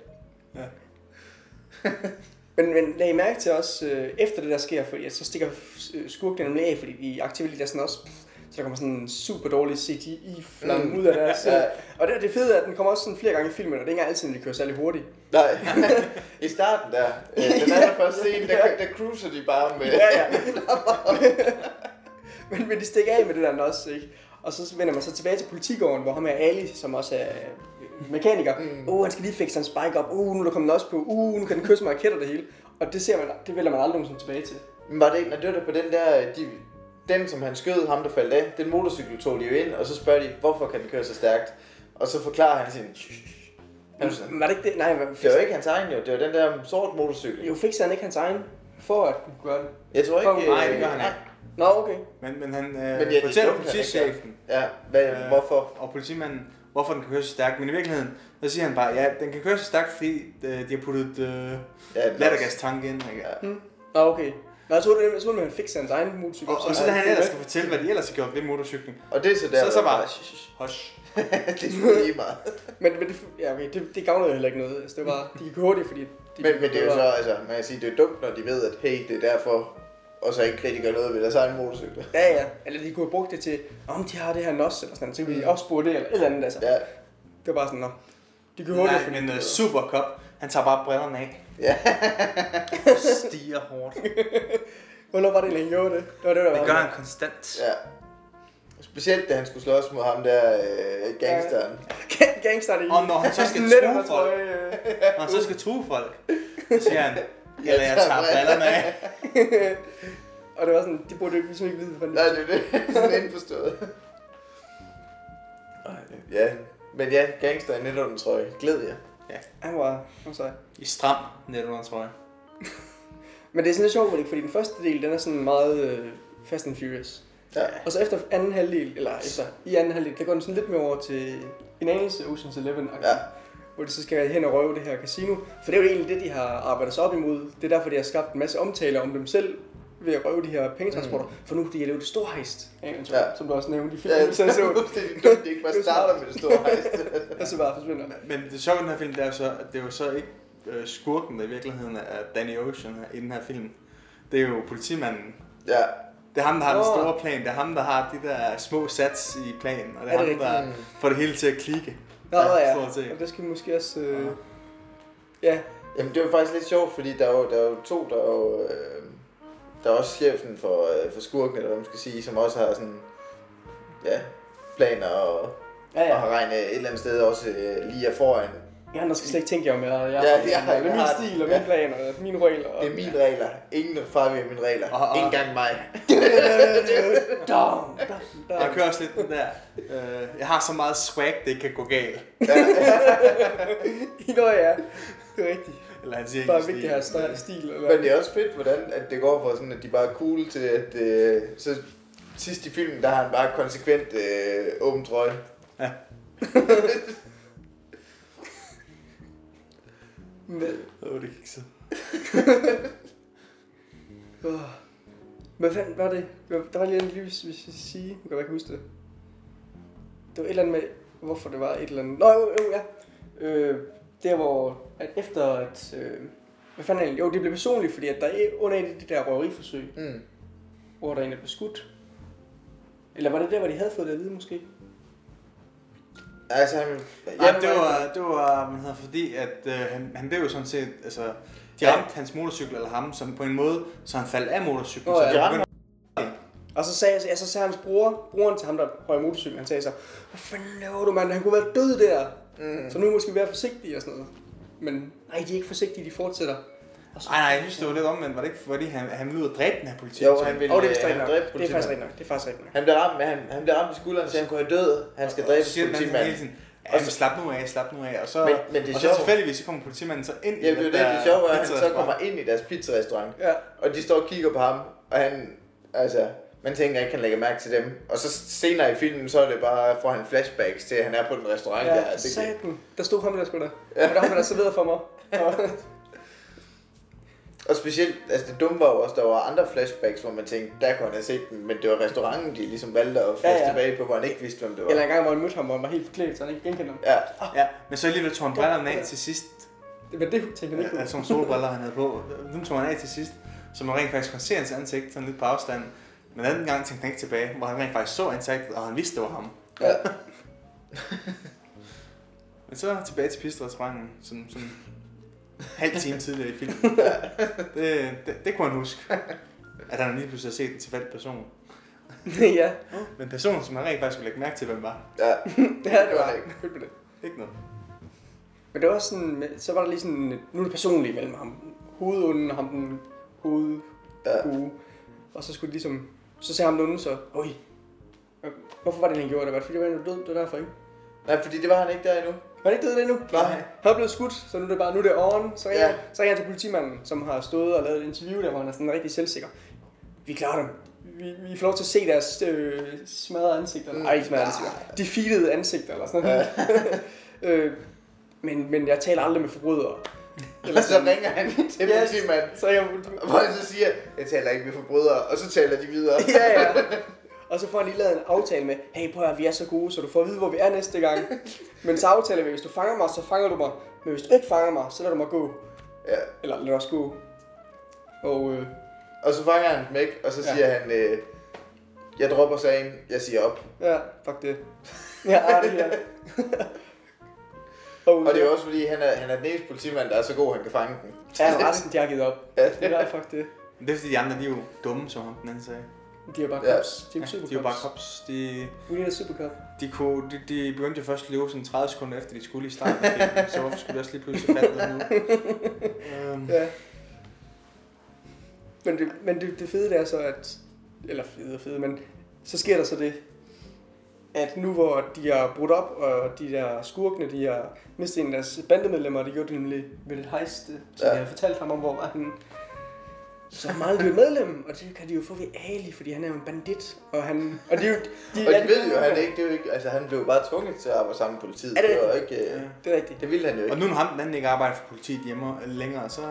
Men, men lag mærke til også, øh, efter det der sker, fordi at så stikker øh, skurken nemlig af, fordi de aktiverer lige der sådan også, så der kommer sådan en super dårlig CGI-flamme Mm. ud af deres... Ja. Ja. Og det, det fede er, at den kommer også sådan flere gange i filmen, og det er ikke altid, når de kører særlig hurtigt. Nej, i starten der, øh, den allerførste scene, der, der cruiser de bare med... Ja, ja. Men, men de stikker af med det der også, ikke? Og så vender man så tilbage til politigården, hvor ham er Ali, som også er øh, mekaniker. Mm. Uh, han skal lige fikse hans bike op. Uh, nu er der kommet også på. Uh, nu kan den kysse med raketter det hele. Og det ser man, det vælger man aldrig nogensinde tilbage til. Men var det ikke, når det var på den der, de, den som han skød, ham der faldt af, den motorcykel tog de jo ind, og så spørger de, hvorfor kan den køre så stærkt? Og så forklarer han sin, han, Men var det ikke det? Nej, hvad, det var ikke hans egen jo, det var den der sort motorcykel. Jo, fikser han ikke hans egen, for at kunne gøre det. Jeg tror ikke... For- Nej, det gør han ikke. Nå, okay. Men, men han øh, Men ja, er fortæller politichefen Ja, hvad, Øh, hvorfor? og politimanden, hvorfor den kan køre så stærkt. Men i virkeligheden, så siger han bare, ja, den kan køre så stærkt, fordi øh, de har puttet øh, Ja, lattergastank ind. Ikke? Ja. Nå, okay. Jeg troede, det, jeg troede, man fikser hans egen motorcykel. Og, og så da han ellers skal fortælle, hvad de ellers har gjort ved motorcyklen, Og det er så der, så, så bare, hush. det er lige meget. Men, men det, ja, okay, det, det gavner jo heller ikke noget. Altså, det var, de gik hurtigt, fordi... De, Men, men det er jo så, altså, man kan sige, det er dumt, når de ved, at hey, det er derfor, og så ikke rigtig gør noget ved deres egen motorcykel. Ja, ja. Eller de kunne have brugt det til, om de har det her nos, eller sådan noget. Så kan vi Mm. opspore det, eller et eller andet. Altså. Ja, Det var bare sådan, nå. De kunne hurtigt, Nej, fordi... men uh, Supercop, han tager bare brillerne af. ja. Stiger hårdt. Hvornår var det egentlig, han gjorde det? Det var det, der Det var gør han konstant. ja. Specielt da han skulle slås mod ham der øh, gangsteren. Ga- Gangsteren i... Og når han så skal true folk, øh. når han så skal true folk, så siger han, eller jeg tager brillerne af. Og det var sådan, de burde jo ligesom ikke vide, hvad Nej, det er det. Sådan indforstået. Ja, men ja, gangster i netunden trøje. Glæd jer. Han var, han var sej. I stram netunder, tror jeg. Men det er sådan lidt sjovt, fordi den første del, den er sådan meget øh, Fast and Furious. Ja. Og så efter anden halvdel, eller efter i anden halvdel, der går den sådan lidt mere over til en anelse Ocean's Eleven, Ja. Hvor de så skal hen og røve det her casino. For det er jo egentlig det, de har arbejdet sig op imod. Det er derfor, de har skabt en masse omtaler om dem selv ved at røve de her pengetransporter. Mm. For nu de kan lave det store heist, Ja. ja. som du også nævnte i Ja, filmen. det så er så, dumt, de ikke bare starter med det store hejst. og så bare forsvinder. Men det sjove i den her film, det er jo så, at det er jo så ikke øh, skurken, der i virkeligheden er Danny Ocean her, i den her film. Det er jo politimanden. Ja, Det er ham, der har den Nå. store plan. Det er ham, der har de der små sats i planen. Og det er, Er det ham, der rigtigt? får det hele til at klikke. Nå ja, set. og det skal vi måske også... Øh, ja, Jamen det var faktisk lidt sjovt, fordi der er jo, der er jo to, der er jo, øh, der er også chefen for, øh, for skurken, eller hvad man skal sige, som også har sådan, ja, planer og, ja, ja. ja. og har regnet et eller andet sted også øh, lige er foran. Jeg andre skal slet ikke tænke jer om, jeg, jeg, Ja, jeg, ja, jeg, det er jeg min har- stil og ja. min plan og mine regler. Og, Det er mine regler. Ingen fraviger mine regler. Og- og- Ingen gang mig. Jeg kører også lidt den der. Øh, jeg har så meget swag, det kan gå galt. Nå ja, det er rigtigt. Eller han siger Bare ikke vigtigt at have større stil. Eller? Men det er også fedt, hvordan at det går fra sådan, at de bare er cool til, at øh, så sidst i filmen, der har han bare konsekvent øh, åben trøje. Ja. Men, Åh, oh, det gik så. åh. Hvad fanden var det? Der var lige en lige, hvis jeg skal sige. Jeg kan ikke huske det. Det var et eller andet med, hvorfor det var et eller andet. Nå, jo, jo, ja. Øh, der hvor, at efter at... Øh, hvad fanden er det? Jo, det blev personligt, fordi at der er under et af de der røveriforsøg, Mm. hvor der er en, der blev skudt. Eller var det der, hvor de havde fået det at vide, måske? Altså, han, Ja, det var, det var hvad hedder, fordi, at øh, han, han blev jo sådan set, altså, de Ja. ramte hans motorcykel eller ham som på en måde, så han faldt af motorcyklen. Så ja. de De begyndte, Og så sagde, jeg, så sagde hans bror, broren til ham, der røg motorcyklen, han sagde så, hvad fanden laver du, mand? Han kunne være død der. mm. Så nu må vi være forsigtige og sådan noget. Men nej, de er ikke forsigtige, de fortsætter. Og så, nej, nej, jeg synes, det var lidt omvendt. Var det ikke, fordi han, han ville ud og dræbe den her politi? Jo, han ville Åh, det er han nok. dræbe Det er faktisk rigtigt nok. Det er faktisk rigtigt nok. Han blev ramt, med, han, han blev ramt i skulderen, så han kunne have død. Han skal dræbe anden hele politimanden. ja, Og men så- slap nu af, slap nu af. Og så, Men- men det er og så tilfældigvis, så kommer politimanden så ind Ja, det er jo det, der det sjove er, at han så kommer ind i deres pizzarestaurant. Ja. Og de står og kigger på ham, og han, altså, man tænker ikke, han lægger mærke til dem. Og så senere i filmen, så er det bare, får han flashbacks til, at han er på den restaurant der. Ja, Det, satan. Der stod ham der sgu da. Ja. Og der var der serveret for mig. Og- specielt, altså det dumme var jo også, der var andre flashbacks, hvor man tænkte, der kunne han have set dem, men det var restauranten, de ligesom valgte at flash Ja, ja, ja. ja. tilbage på, hvor han ikke vidste, hvem det var. Eller en gang, hvor han mødte ham, og han var helt forklædt, så han ikke genkendte ham. Ja, Ja, men så alligevel tog han brillerne af til sidst. Det var det, tænkte han ikke på. Altså nogle solbriller, han havde på. Dem tog han af til sidst. Så man rent faktisk kunne se hans ansigt sådan lidt på afstand. Men anden gang tænkte han ikke tilbage, hvor han rent faktisk så ansigtet, og han vidste, det var ham. ja. Men så tilbage til pistrestauranten, sådan, sådan halv time tidligere i filmen. Det, det, det kunne han huske. At han lige pludselig har set en tilfældig person. ja. Men personen, som han rent faktisk ville lægge mærke til, hvem var. ja. ja, det var ikke. Det. Ikke noget. Men det var også sådan, så var der lige sådan, nu er det personligt mellem ham. Hovedunden ham den hoved Ja. gode. Og så skulle de ligesom, så sagde ham den så, Oj, hvorfor var det, han gjorde det? Var det fordi, han var død? Det var derfor, ikke? Nej, fordi det var han ikke der endnu. Var det ikke død endnu? Nej. Han er blevet skudt, så nu er det bare, nu er det on. Så ringer, Ja. så ringer jeg til politimanden, som har stået og lavet et interview der, hvor han er sådan rigtig selvsikker. Vi klarer dem. Vi, vi får lov til at se deres øh, smadrede ansigter. Mm. Nej, ikke smadrede ansigter. Defeated ansigter eller sådan noget. øh, men, men jeg taler aldrig med forbrydere. Eller så ringer han til Ja, politimanden, Så jeg, hvor han så siger, jeg taler ikke med forbrydere, og så taler de videre. ja, ja. Og så får han lige lavet en aftale med, hey prøv at vi er så gode, så du får at vide, hvor vi er næste gang. Men så aftaler vi, hvis du fanger mig, så fanger du mig. Men hvis du ikke fanger mig, så lader du mig gå. Ja. Eller lad os gå. Og øh, Og så fanger han dem ikke, og så Ja. siger han, øh, jeg dropper sagen, jeg siger op. ja, fuck det. Ja, det her. og, Og det er jo også fordi, han er, han er den eneste politimand, der er så god, han kan fange den. Ja, resten de har givet op. Ja. Det er fuck det. Men det er fordi, de andre, de er jo dumme, som ham den anden sagde. De er bare Ja. cops. De er Ja, de er bare cops. De, We need a super cop. de, kunne, de, de begyndte jo først at løbe sådan 30 sekunder efter, de skulle i starten af filmen. Så hvorfor skulle de også lige pludselig fatte noget nu? Um, Ja. Men, det, men det, det fede det er så, at... Eller fede og fede, men så sker der så det, at nu hvor de er brudt op, og de der skurkene, de har mistet en af deres bandemedlemmer, og de gjorde det nemlig ved et hejst, så Ja. de har fortalt ham om, hvor han så meget blev medlem, og det kan de jo få ved Ali, fordi han er jo en bandit, og han... Og de, jo- de, Og de ved jo, han ikke, det er jo ikke, altså han blev bare tvunget til at arbejde sammen med politiet. Er det det var ikke, øh, Ja. Det er rigtigt. det ville han jo Og ikke. nu når ham den anden ikke arbejder for politiet hjemme længere, så,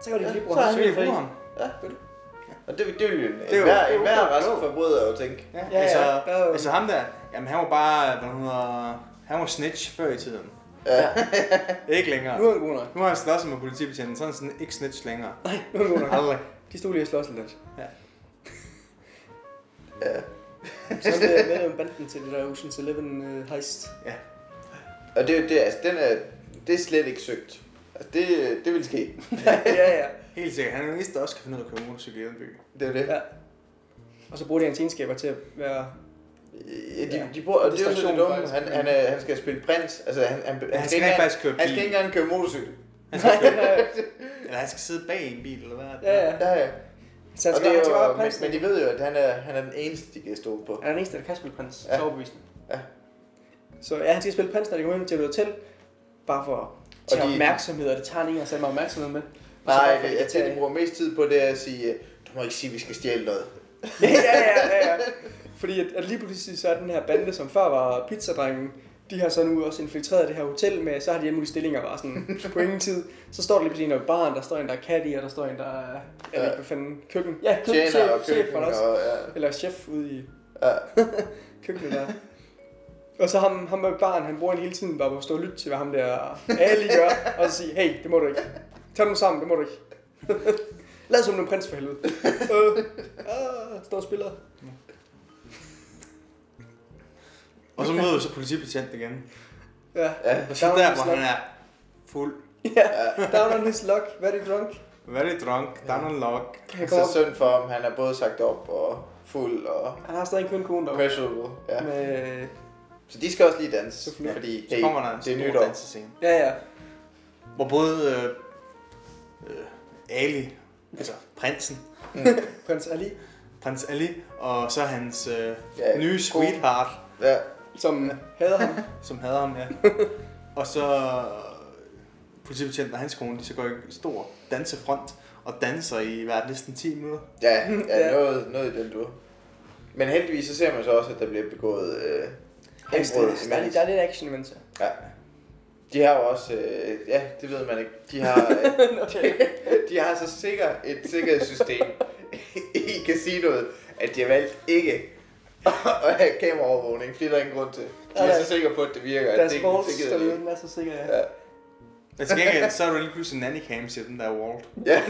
Så kan de Ja, lige bruge så er ham. så han kan de bruge ham. Og det, det ville er jo- hver, det er jo- en hver det er rask jo- forbryder jo tænke. Ja, Ja, ja, altså, jo- altså ham der, jamen han var bare, hvad hedder, han var snitch før i tiden. Ja. Ikke længere. Nu er han god nok. Nu har han slåsset med politibetjenten, så er han sådan ikke snitch længere. Nej, nu er han god nok. Aldrig. De stod lige og slås lidt. ja. Så han blev med med banden til det der Ocean's Eleven uh, heist. Og det, er det, altså, den er, det er slet ikke søgt. Altså, det, det vil ske. ja, ja. Helt sikkert. Han er den eneste, der også kan finde ud af at køre motorcykel i den by. Det er det. Ja. Og så bruger de hans egenskaber til at være... Ja, de, Ja. de bruger, og det er jo så det dumme. Han, han, er, han skal spille prins. Altså, han, han, han, Han skal skal ikke faktisk køre han skal bil. ikke engang køre motorcykel. Nej, nej. Eller han skal sidde bag i en bil, eller hvad? Ja, ja. Ja, ja. Så han skal, det han er jo, men, prinsen. men de ved jo, at han er, han er den eneste, de kan stole på. Han er den eneste, der kan spille prins. Ja. Så overbevisende. Ja. Så ja, han skal spille prins, når de kommer ind til et hotel. Bare for at tage Og de- opmærksomhed, og det tager han ikke at sætte mig opmærksomhed med. Nej, det, jeg tænker, de bruger mest tid på det at sige, øh, du må ikke sige, at vi skal stjæle noget. tage- ja, ja, ja, ja. Fordi at, at lige pludselig så er den her bande, som før var pizzadrengen, de har så nu også infiltreret det her hotel med, så har de alle mulige stillinger bare sådan på ingen tid. Så står der lige pludselig en, der er barn, der står en, der er caddy, og der står en, der er, ved ikke, hvad fanden, køkken. Ja, køkken, Tjener og chef, chef køkken der også. og ja. Eller chef ude i ja. køkkenet der. Og så ham, ham med barn, han bruger en hele tiden bare på at stå og lytte til, hvad ham der Ali gør, og så sige, hey, det må du ikke. Tag dem sammen, det må du ikke. Lad som en prins for helvede. øh, ah, står og spiller. Og så møder vi så politibetjent igen. Ja, ja. Og så der, on hvor han er fuld. ja. Down on his luck, very drunk. Very drunk, down on Så kommer op, synd for ham, han er både sagt op og fuld og han har stadig kun kone deroppe. miserable. Ja. Med, Så de skal også lige danse, Selvfølgelig. fordi Så hey, kommer der en det er nytår. dansescene. ja, ja. Hvor både øh, øh, Ali, altså prinsen, Prins Ali, prins Ali, og så hans øh, Ja, nye sweetheart, Ja, som hader ham. som hader ham, ja. og så øh, politibetjenten og hans kone, de så går i stor dansefront og danser i hvert næsten 10 minutter. ja, ja, Ja. Noget, noget i den du. Men heldigvis så ser man så også, at der bliver begået øh, henbrud Der er, imens. der er lidt action imens. Ja. De har jo også, øh, ja, det ved man ikke, de har, øh, Okay. de har så sikker et sikkerhedssystem i casinoet, at de har valgt ikke at have kameraovervågning, fordi der er ingen grund til. De er så sikre på, at det virker. at Deres ikke. den er så sikker, ja. Ja. Men til gengæld, så er der lige pludselig nannycams i den der Walt. Ja,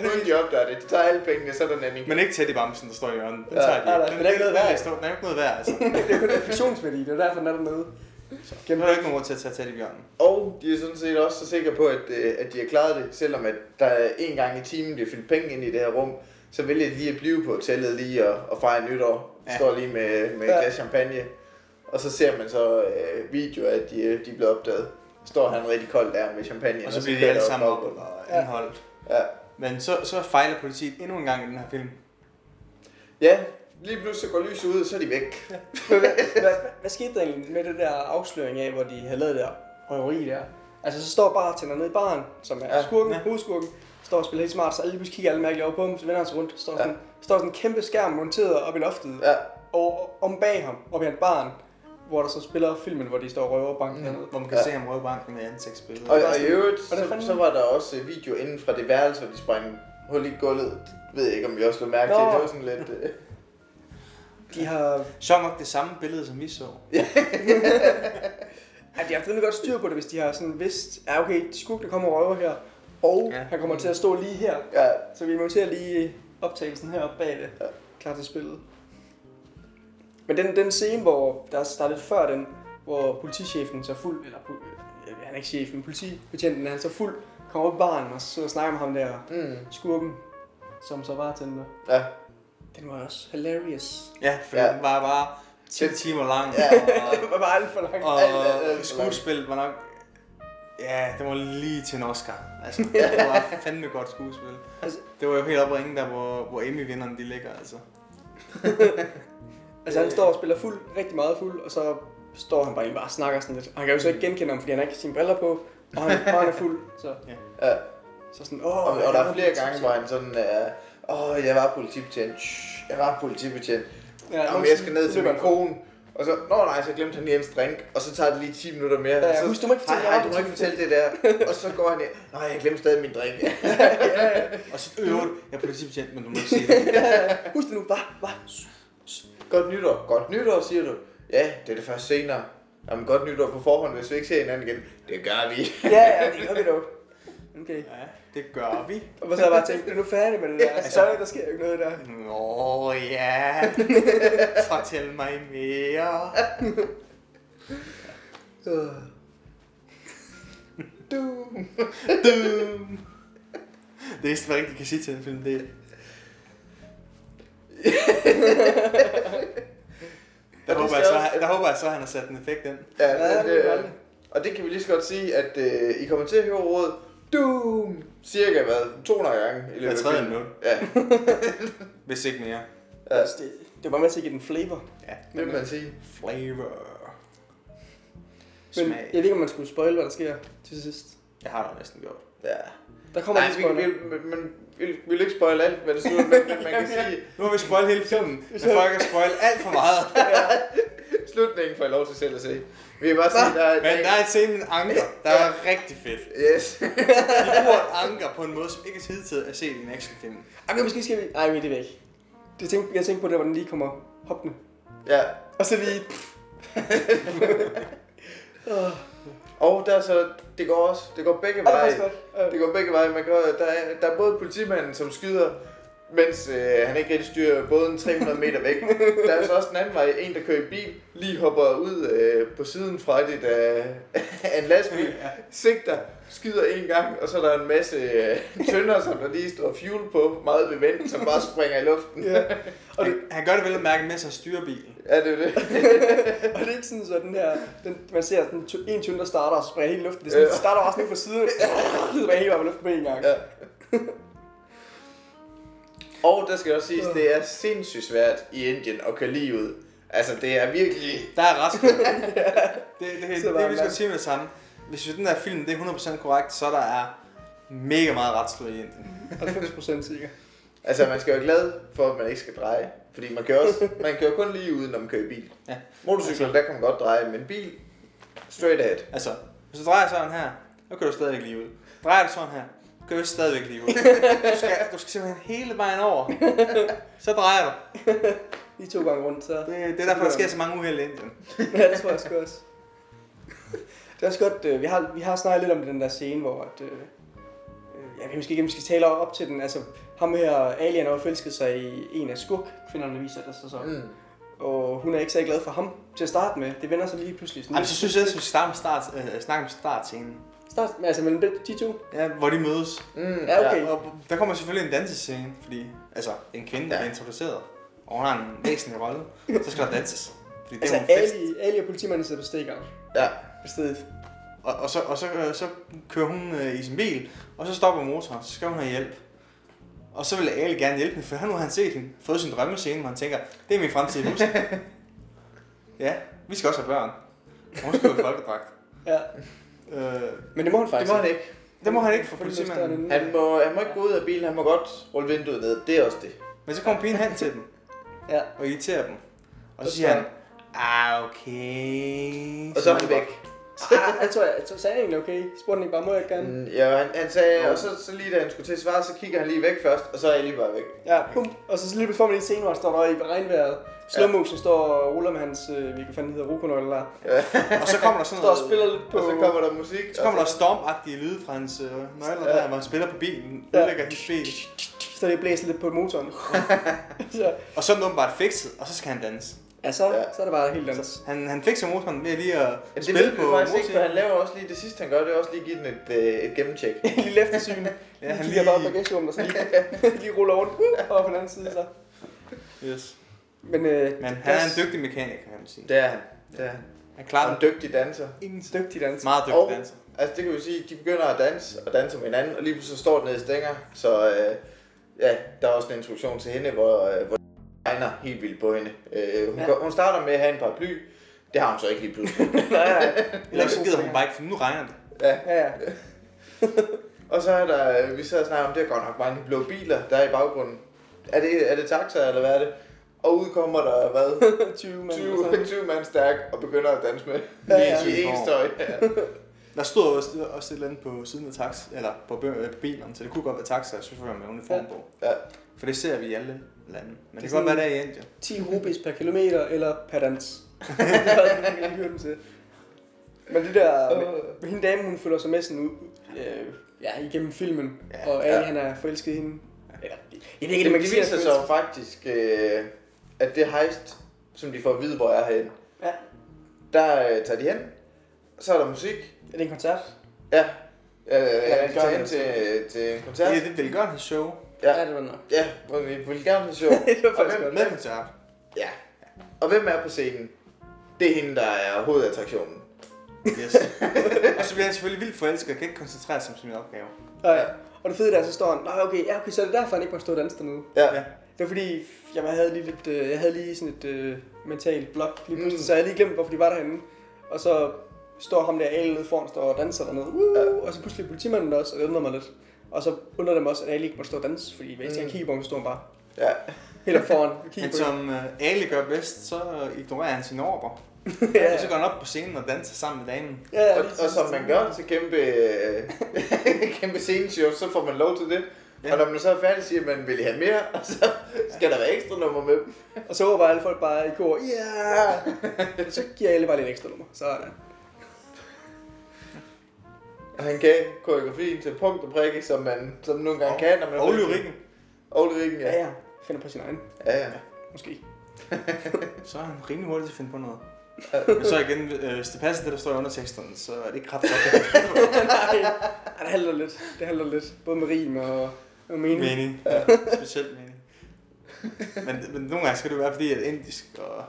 uden de opdager det. De tager alle pengene, så er der nemlig. Men ikke Teddy Bamsen, der står i hjørnet. Den Ja. tager de ikke. men der er ikke noget værd. Den, den, den er jo ikke noget værd, altså. Det er kun affektionsværdi, det er derfor, den er dernede. Så er der ikke nogen til at tage Teddy Bjørnen. Og de er sådan set også så sikre på, at, øh, at de har klaret det, selvom at der er en gang i timen bliver fyldt penge ind i det her rum, så vælger de lige at blive på hotellet lige og, og fejre nytår. Ja. Står lige med, med et glas champagne. Og så ser man så øh, videoer, at de, øh, de er blevet opdaget. Står han rigtig koldt der med champagne. Og så bliver de alle sammen op og Ja. anholdt. Ja. Men så, så fejler politiet endnu en gang i den her film. ja, lige pludselig går lyset ud, så er de væk. Hvad, hvad, hvad skete der egentlig med det der afsløring af, hvor de havde lavet det der røveri der? Altså, så står bartender nede i baren, som er Ja, skurken, ja. hovedskurken, står og spiller helt smart, så alle lige pludselig kigger alle mærkeligt over på ham, så vender han sig rundt, står Ja. sådan. Står sådan en kæmpe skærm monteret op i loftet, ja. Ja, og om bag ham, op i hans barn, hvor der så spiller filmen, hvor de står og røver banken mm. hernede. Hvor man kan Ja. se ham røde banken med ansigtsbilleder. og, var og i øvrigt, hvordan så, så var der også video inden fra det værelse, hvor de sprang hul i gulvet. Det ved jeg ikke, om vi også lå mærke til. Nå. Det var sådan lidt... Øh, De har, Så nok det samme billede, som vi så. ja, de har haft rimelig godt styr på det, hvis de har sådan vidst, ja okay, skurken kommer og røver her, og Ja. ja. han kommer til at stå lige her, ja, Så vi monterer lige optagelsen heroppe bag det. Ja. Klar til spillet. Men den, den scene, hvor der er startet før den, hvor politichefen så fuld, eller øh, han er ikke chefen, politibetjenten, han så fuld, kommer op i baren og så snakker med ham der mm, skurken, som så var til den. ja. Den var også hilarious. Ja, for Ja. den var bare 10 Den- timer lang. Ja. Det var bare alt for langt. Og, og skuespillet var nok... Ja, det var lige til en Oscar. Altså, det var fandme godt skuespil. Altså- Det var jo helt op at ringe der, hvor, hvor Emmy-vinderne de ligger, altså. Altså han står og spiller fuld, rigtig meget fuld, og så står han bare egentlig bare og snakker sådan lidt. Og han kan jo så ikke genkende ham, fordi han har ikke sine briller på, og han, og han er fuld. Så, ja. så sådan, åh, Og, og der er flere gange, hvor han sådan er, åh, jeg var politibetjent, jeg var politibetjent, Ja, Jamen, jeg skal ned til min kone, og så, nå nej, så glemte han lige en drink, og så tager det lige 10 minutter mere. Ja, ja, så, husk, du må ikke "Hej, fortælle, hej, jeg du må ikke fortælle det der. og så går han ind, nej, jeg glemte stadig min drink. Og så øvrigt, jeg er politibetjent, men du må ikke sige det. Husk det nu, hvad? Hvad? godt nytår, godt nytår, siger du. Ja, det er det først senere. Jamen, godt nytår på forhånd, hvis vi ikke ser hinanden igen. Det gør vi. Ja, ja, det gør vi dog. Okay. Ja, det gør vi. Og så har jeg bare tænkt, er du færdig med det der? Så er der sker jo ikke noget der. Nå ja, fortæl mig mere. Du. Dum. Det eneste, jeg rigtig kan sige til den film, det er... Der Og det håber, jeg så, der håber jeg så, at han har sat en effekt ind. Ja, Ja, det, det er og det kan vi lige så godt sige, at øh, I kommer til at høre ordet Doom cirka hvad, 200 gange i løbet af tredje minut, Ja, hvis ikke mere. ja, Altså, det, det var med til at give den flavor. Ja, det vil man sige. flavor. Men Smag. jeg ved ikke, om man skulle spoil, hvad der sker til sidst. Jeg har da næsten gjort. Ja. Der kommer Nej, vi, spoiler. vi, men, men vi vil, vil ikke spoil alt, hvad det slutter, men, men man kan sige, Nu har vi spoilet hele filmen, men folk har spoilet alt for meget. slutningen får jeg lov til selv at se. Vi kan bare sige, der er... Men der er en scene med en anker, der er rigtig fedt. Yes. De bruger anker på en måde, som ikke er tid at se i en actionfilm. Okay, måske skal vi... Ej, det jeg ikke. Det tænkte, jeg tænkte på det, hvor den lige kommer hoppende. ja. Og så lige... Åh, Og der er så, det går også, det går begge er det veje. Ja. Det går begge veje. Man kan, der, er, der er både politimanden, som skyder, mens øh, han ikke rigtig styrer båden 300 meter væk. Der er så også den anden vej, en der kører i bil, lige hopper ud øh, på siden fra et af, af en lastbil, sigter, skyder en gang, og så er der en masse øh, tønder, som der lige står fuel på, meget bevendt, som bare springer i luften. Ja. Og det, Han, gør det vel at mærke, mens han styrer bilen. Ja, det er det. og det er ikke sådan, så den her, den, man ser sådan en tynd, der starter og springer helt i luften. Det, er sådan, det starter sådan ud fra siden. Det springer helt op i luften på en gang. Ja. Og der skal også siges, det er sindssygt svært i Indien at køre lige ud. Altså, det er virkelig... Der er retsstød. det, det, det, det, det, vi skal sige med det samme. Hvis den der film det er 100% korrekt, så der er mega meget retsstød i Indien. 90 procent sikker. Altså, man skal være glad for, at man ikke skal dreje. Fordi man kører, også, man kører kun lige ud, når man kører i bil. Ja. Motorcykel, der kan man godt dreje, men bil, straight ahead. Altså, hvis du drejer sådan her, så kører du stadigvæk lige ud. Drejer du sådan her, kører stadigvæk lige ud. Du skal, du skal simpelthen hele vejen over. Så drejer du. Lige to gange rundt, så... Det, det er derfor, der sker så mange uheld i Indien. Ja, det tror jeg sgu også. Det er også godt, øh, vi har, vi har snakket lidt om den der scene, hvor at, øh, øh, jeg ved måske ikke, om vi skal tale op til den. Altså, ham her, Alien, har forelsket sig i en af skurkkvinderne, viser det sig så. Mm. Og hun er ikke så glad for ham til at starte med. Det vender sig lige pludselig. Sådan Jamen, så synes jeg, at vi skal starte med start, øh, snakke om startscenen. Start, altså mellem de to. Ja, hvor de mødes. Mm, Ja, okay. Og der kommer selvfølgelig en dansescene, fordi altså, en kvinde, der Ja. er introduceret, og hun har en væsentlig rolle, så skal der danses. Fordi det Altså. Ali, Ali og politimanden sidder på stakeout. Ja. På stedet. Og, og, så, og så, øh, så kører hun øh, i sin bil, og så stopper motoren, så skal hun have hjælp. Og så vil Ali gerne hjælpe hende, for han nu har han set hende, fået sin drømmescene, hvor han tænker, det er min fremtidige hus. ja, vi skal også have børn. Og hun skal jo folkedragt. Ja. Øh, Men det må han Det faktisk må han ikke. det må han ikke for politimanden. Han må, han må ikke gå ud af bilen, han må godt rulle vinduet ned. Det er også det. Men så kommer pigen hen til dem, Ja. og irriterer dem. Og så siger han, ah, okay. Og så er han væk. Ah, jeg tror, jeg, jeg tror, sagde egentlig okay. Spurgte han ikke bare, må jeg gerne? Mm, Ja, han, han sagde, og så, så lige da han skulle til at svare, så kigger han lige væk først, og så er jeg lige bare væk. Ja, pum. Og så, så lige får man lige en scene, hvor han står der i regnvejret. Slow motion står og ruller med hans, øh, hvad fanden hedder, rokonøgle der. Og så kommer der sådan Står og noget, spiller lidt på... Og så kommer der musik. så kommer der stormagtige lyde fra hans øh, nøgler Ja. der, hvor han spiller på bilen, Ja. ødelægger hans bil. Så det blæser lidt på motoren. så, Og så er den åbenbart fikset, og så skal han danse. Ja, så, Ja. så er det bare helt andet. Han, han fikser motoren ved lige at Ja, det spille på faktisk ikke, for motoren. han laver også lige det sidste, han gør, det er også lige give den et, øh, et gennemtjek. En lille eftersyn. Ja, han lige bare lige- bagagerummet, og så lige, lige ruller rundt. Og på den anden side så. Yes. Men, øh, Men han er en dygtig mekaniker, kan man sige. Det er han. Det er han. Han Og klarer en dygtig danser. ingen dygtig dans. Meget Og- dygtig danser. Altså det kan vi sige, de begynder at danse og danse med hinanden, og lige pludselig så står den nede i stænger, så øh, ja, der er også en introduktion til hende, hvor, øh, hvor regner helt vildt på hende. Øh, hun, Ja. ja. hun starter med at have en paraply, det har hun så ikke lige pludselig. Nej, nej. Ellers så gider hun bare ikke, for nu regner det. ja. Ja, ja. Og så er der, vi sidder og snakker om, det er godt nok mange blå biler, der er i baggrunden. Er det, er det taxa, eller hvad er det? Og ud kommer der, hvad, 20 mand. 20, 20 mand stærk og begynder at danse med. Ja, ja. I en støj. Ja. Der stod også, også et eller andet på siden af taxa, eller på, øh, bilerne, så det kunne godt være taxachauffører med uniform Ja. på. Ja. For det ser vi i alle lande. Men det, er det kan godt være, der i Indien. 10 rupees per kilometer eller per dans. det har jeg ikke hørt dem til. Men det der, med, med hende dame, hun følger sig med sådan ud, øh, ja, igennem filmen, Ja, og Ali, ja. han er forelsket i hende. Eller, jeg ved ikke, Det, man det kan sige, viser sig faktisk, øh, at det hejst, som de får at vide, hvor jeg er henne, Ja. der øh, tager de hen, så er der musik. Er det en koncert? Ja, øh, ja, det de tager hen altså. til, til en koncert. Det er det velgørende show Ja. ja det var nok. Ja, hvor vi vil gerne have show. det var faktisk hvem, godt. med koncert. ja. Og hvem er på scenen? Det er hende, der er hovedattraktionen. Yes. og så bliver han selvfølgelig vildt forelsket og kan ikke koncentrere sig om sin opgave. Ja, ja. Og det fede der, så står han, nej okay, ja, okay, så er det derfor, han ikke må stå og danse dernede. Ja. Ja. Det var fordi, jeg havde lige lidt, øh, jeg havde lige sådan et øh, mentalt blok lige pludselig, Mm. så jeg havde lige glemt, hvorfor de var derhenne. Og så står ham der Ali nede foran, står og danser dernede, uh, Ja. og så pludselig politimanden også, og det mig lidt. Og så undrer dem også, at Ali ikke må stå og danse, fordi hvis mm. Jeg kigger på ham, står han bare Ja. helt op foran. Men som uh, Ali gør bedst, så ignorerer han sine ordre. ja. Og så går han op på scenen og danser sammen med damen. Ja, Og, og som man gør til kæmpe, øh, kæmpe sceneshow, så får man lov til det. Ja. Ja. Og når man så er færdig, siger man, vil I have mere? Og så skal der være ekstra nummer med. Og så var alle folk bare i kor, ja! Yeah! så giver alle bare lidt ekstra nummer. Så er det. Og han kan koreografien til punkt og prikke, som man som nogle gange kan. Når man Og lyrikken. Og lyrikken, Ja, ja. ja. Finder på sin egen, Ja, ja. måske. Så er han rimelig hurtig til at finde på noget. Men så igen, øh, hvis det passer det, der står i underteksterne, så er det ikke ret godt. Nej, Ej, det halter lidt. Det halter lidt. Både med rim og, og mening. mening. Ja, specielt mening. Men, men nogle gange skal det være, fordi at indisk og,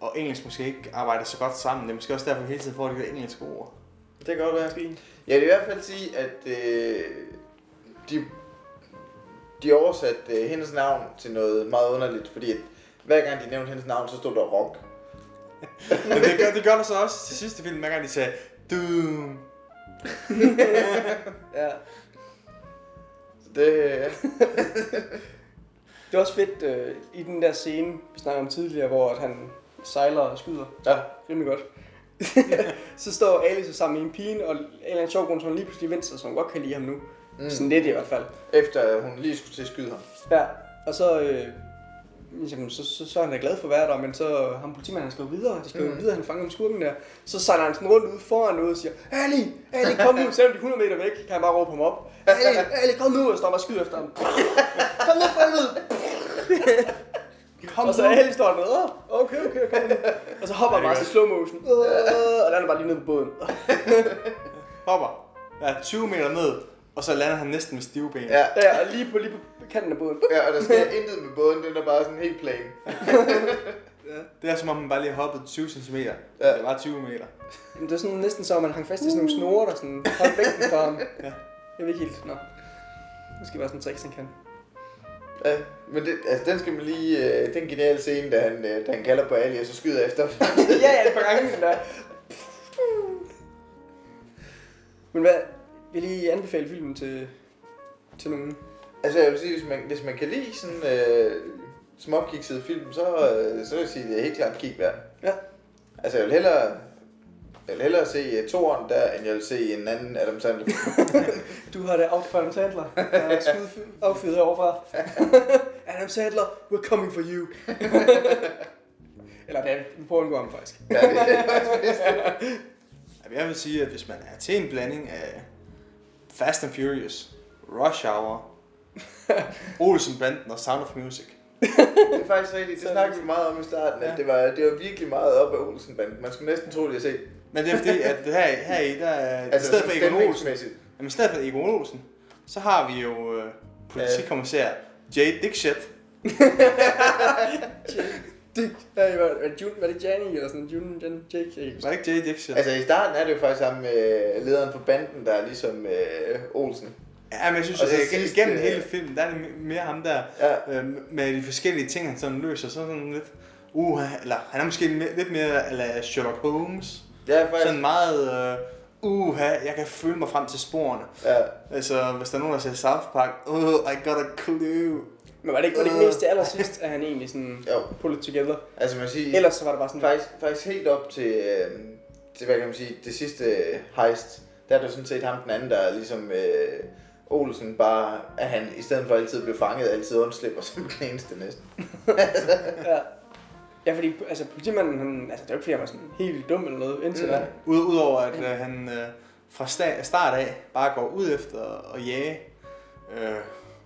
og engelsk måske ikke arbejder så godt sammen. Det er måske også derfor, vi hele tiden får de der engelske ord. Det kan godt være. Måske. Jeg vil i hvert fald sige, at øh, de, de oversatte øh, hendes navn til noget meget underligt, fordi at hver gang de nævnte hendes navn, så stod der rock. Men det gør, det gør der så også til sidste film, hver gang de sagde, Doom. Ja. Så det, øh, Det er også fedt øh, i den der scene, vi snakkede om tidligere, hvor at han sejler og skyder. ja, Rimelig godt. så står Alice sammen med en pige, og en eller anden sjov grund, så hun lige pludselig vendt sig, så hun godt kan lide ham nu. Mm. Sådan lidt i hvert fald. efter hun lige skulle til at skyde ham. Ja, og så, øh, jamen, så, så, så er han da glad for at være der, men så ham politimanden han skal jo videre, de skal jo Mm. videre, han fanger om skurken der. Så sejler han sådan rundt ude foran noget og siger, Ali, Ali, kom nu, selvom de er 100 meter væk, kan han bare råbe ham op. Ali, Ali, kom nu, og står bare og skyder efter ham. Kom nu, for helvede! Kom og så. Ali står der, "Åh, okay, okay, nu. Og så hopper han Ja, bare til slow motion, øh, og lander bare lige ned på båden. Hopper. Ja, 20 meter ned, og så lander han næsten med stive ben. Ja, Ja, og lige på, lige på kanten af båden. ja, og der sker intet med båden, den er bare sådan helt plain. Det er som om man bare lige har hoppet 20 cm. Ja. Ja. Det var 20 meter. Jamen, det er sådan næsten som, at man hang fast i sådan nogle snore, der sådan holdt vægten for ham. Ja. Jeg ved ikke helt, nå. Måske bare sådan en trick, han kan. Ja, men det, altså, den skal man lige, øh, den geniale scene, da han, øh, da han kalder på Ali, og så skyder efter. ja, ja, et par gange, den der. Men hvad, vil I anbefale filmen til, til nogen? altså jeg vil sige, hvis man, hvis man kan lide sådan øh, småkiksede film, så, øh, så vil jeg sige, at det er helt klart kig værd. Ja. Altså jeg vil hellere, vil hellere se uh, toeren der, end jeg vil se en anden Adam Sandler. Du har det out for Adam Sandler. Der er skud affyret herovre Adam Sandler, we're coming for you. Eller det vi prøver at undgå ham faktisk. ja, det er Jeg vil sige, at hvis man er til en blanding af Fast and Furious, Rush Hour, Olsen-banden og Sound of Music, det er faktisk rigtigt. Det snakkede vi meget om i starten, at det var, det var virkelig meget op af Olsen-banden. Man skulle næsten tro, det jeg set. Men det er fordi, at her, her i, der er, altså, i stedet for Egon Olsen, jamen, i stedet for Egon Olsen, så har vi jo øh, politikommissær Jay Dickshit. Det, ja, var, var, det June, var det Janny eller sådan June, Jan, Jake? Var det ikke Jay Dickshit? Altså i starten er det jo faktisk sammen med lederen for banden, der er ligesom øh, Olsen. Ja, men jeg synes, at gennem øh, hele filmen, der er det mere ham der, Ja, øh, med de forskellige ting, han sådan løser, så sådan lidt, uh, eller han er måske lidt mere eller Sherlock Holmes, ja faktisk. sådan meget, øh, uh, jeg kan føle mig frem til sporene. Ja. Altså, hvis der er nogen, der siger South Park, uh, I got a clue. Men var det ikke, var det ikke mest til allersidst, at han egentlig sådan Jo, pulled together? altså man siger, Ellers så var det bare sådan... faktisk, faktisk helt op til, øh, til, hvad kan man sige, det sidste heist, der er det jo sådan set ham den anden, der er ligesom øh, Olsen, bare at han i stedet for altid blev fanget, altid undslipper som den eneste næsten. Ja. Ja, fordi altså, politimanden, han, altså, det er jo ikke fordi, han var sådan helt dum eller noget indtil Mm. mm. da. Ud, Udover at øh, han øh, fra sta- start af bare går ud efter at jage øh,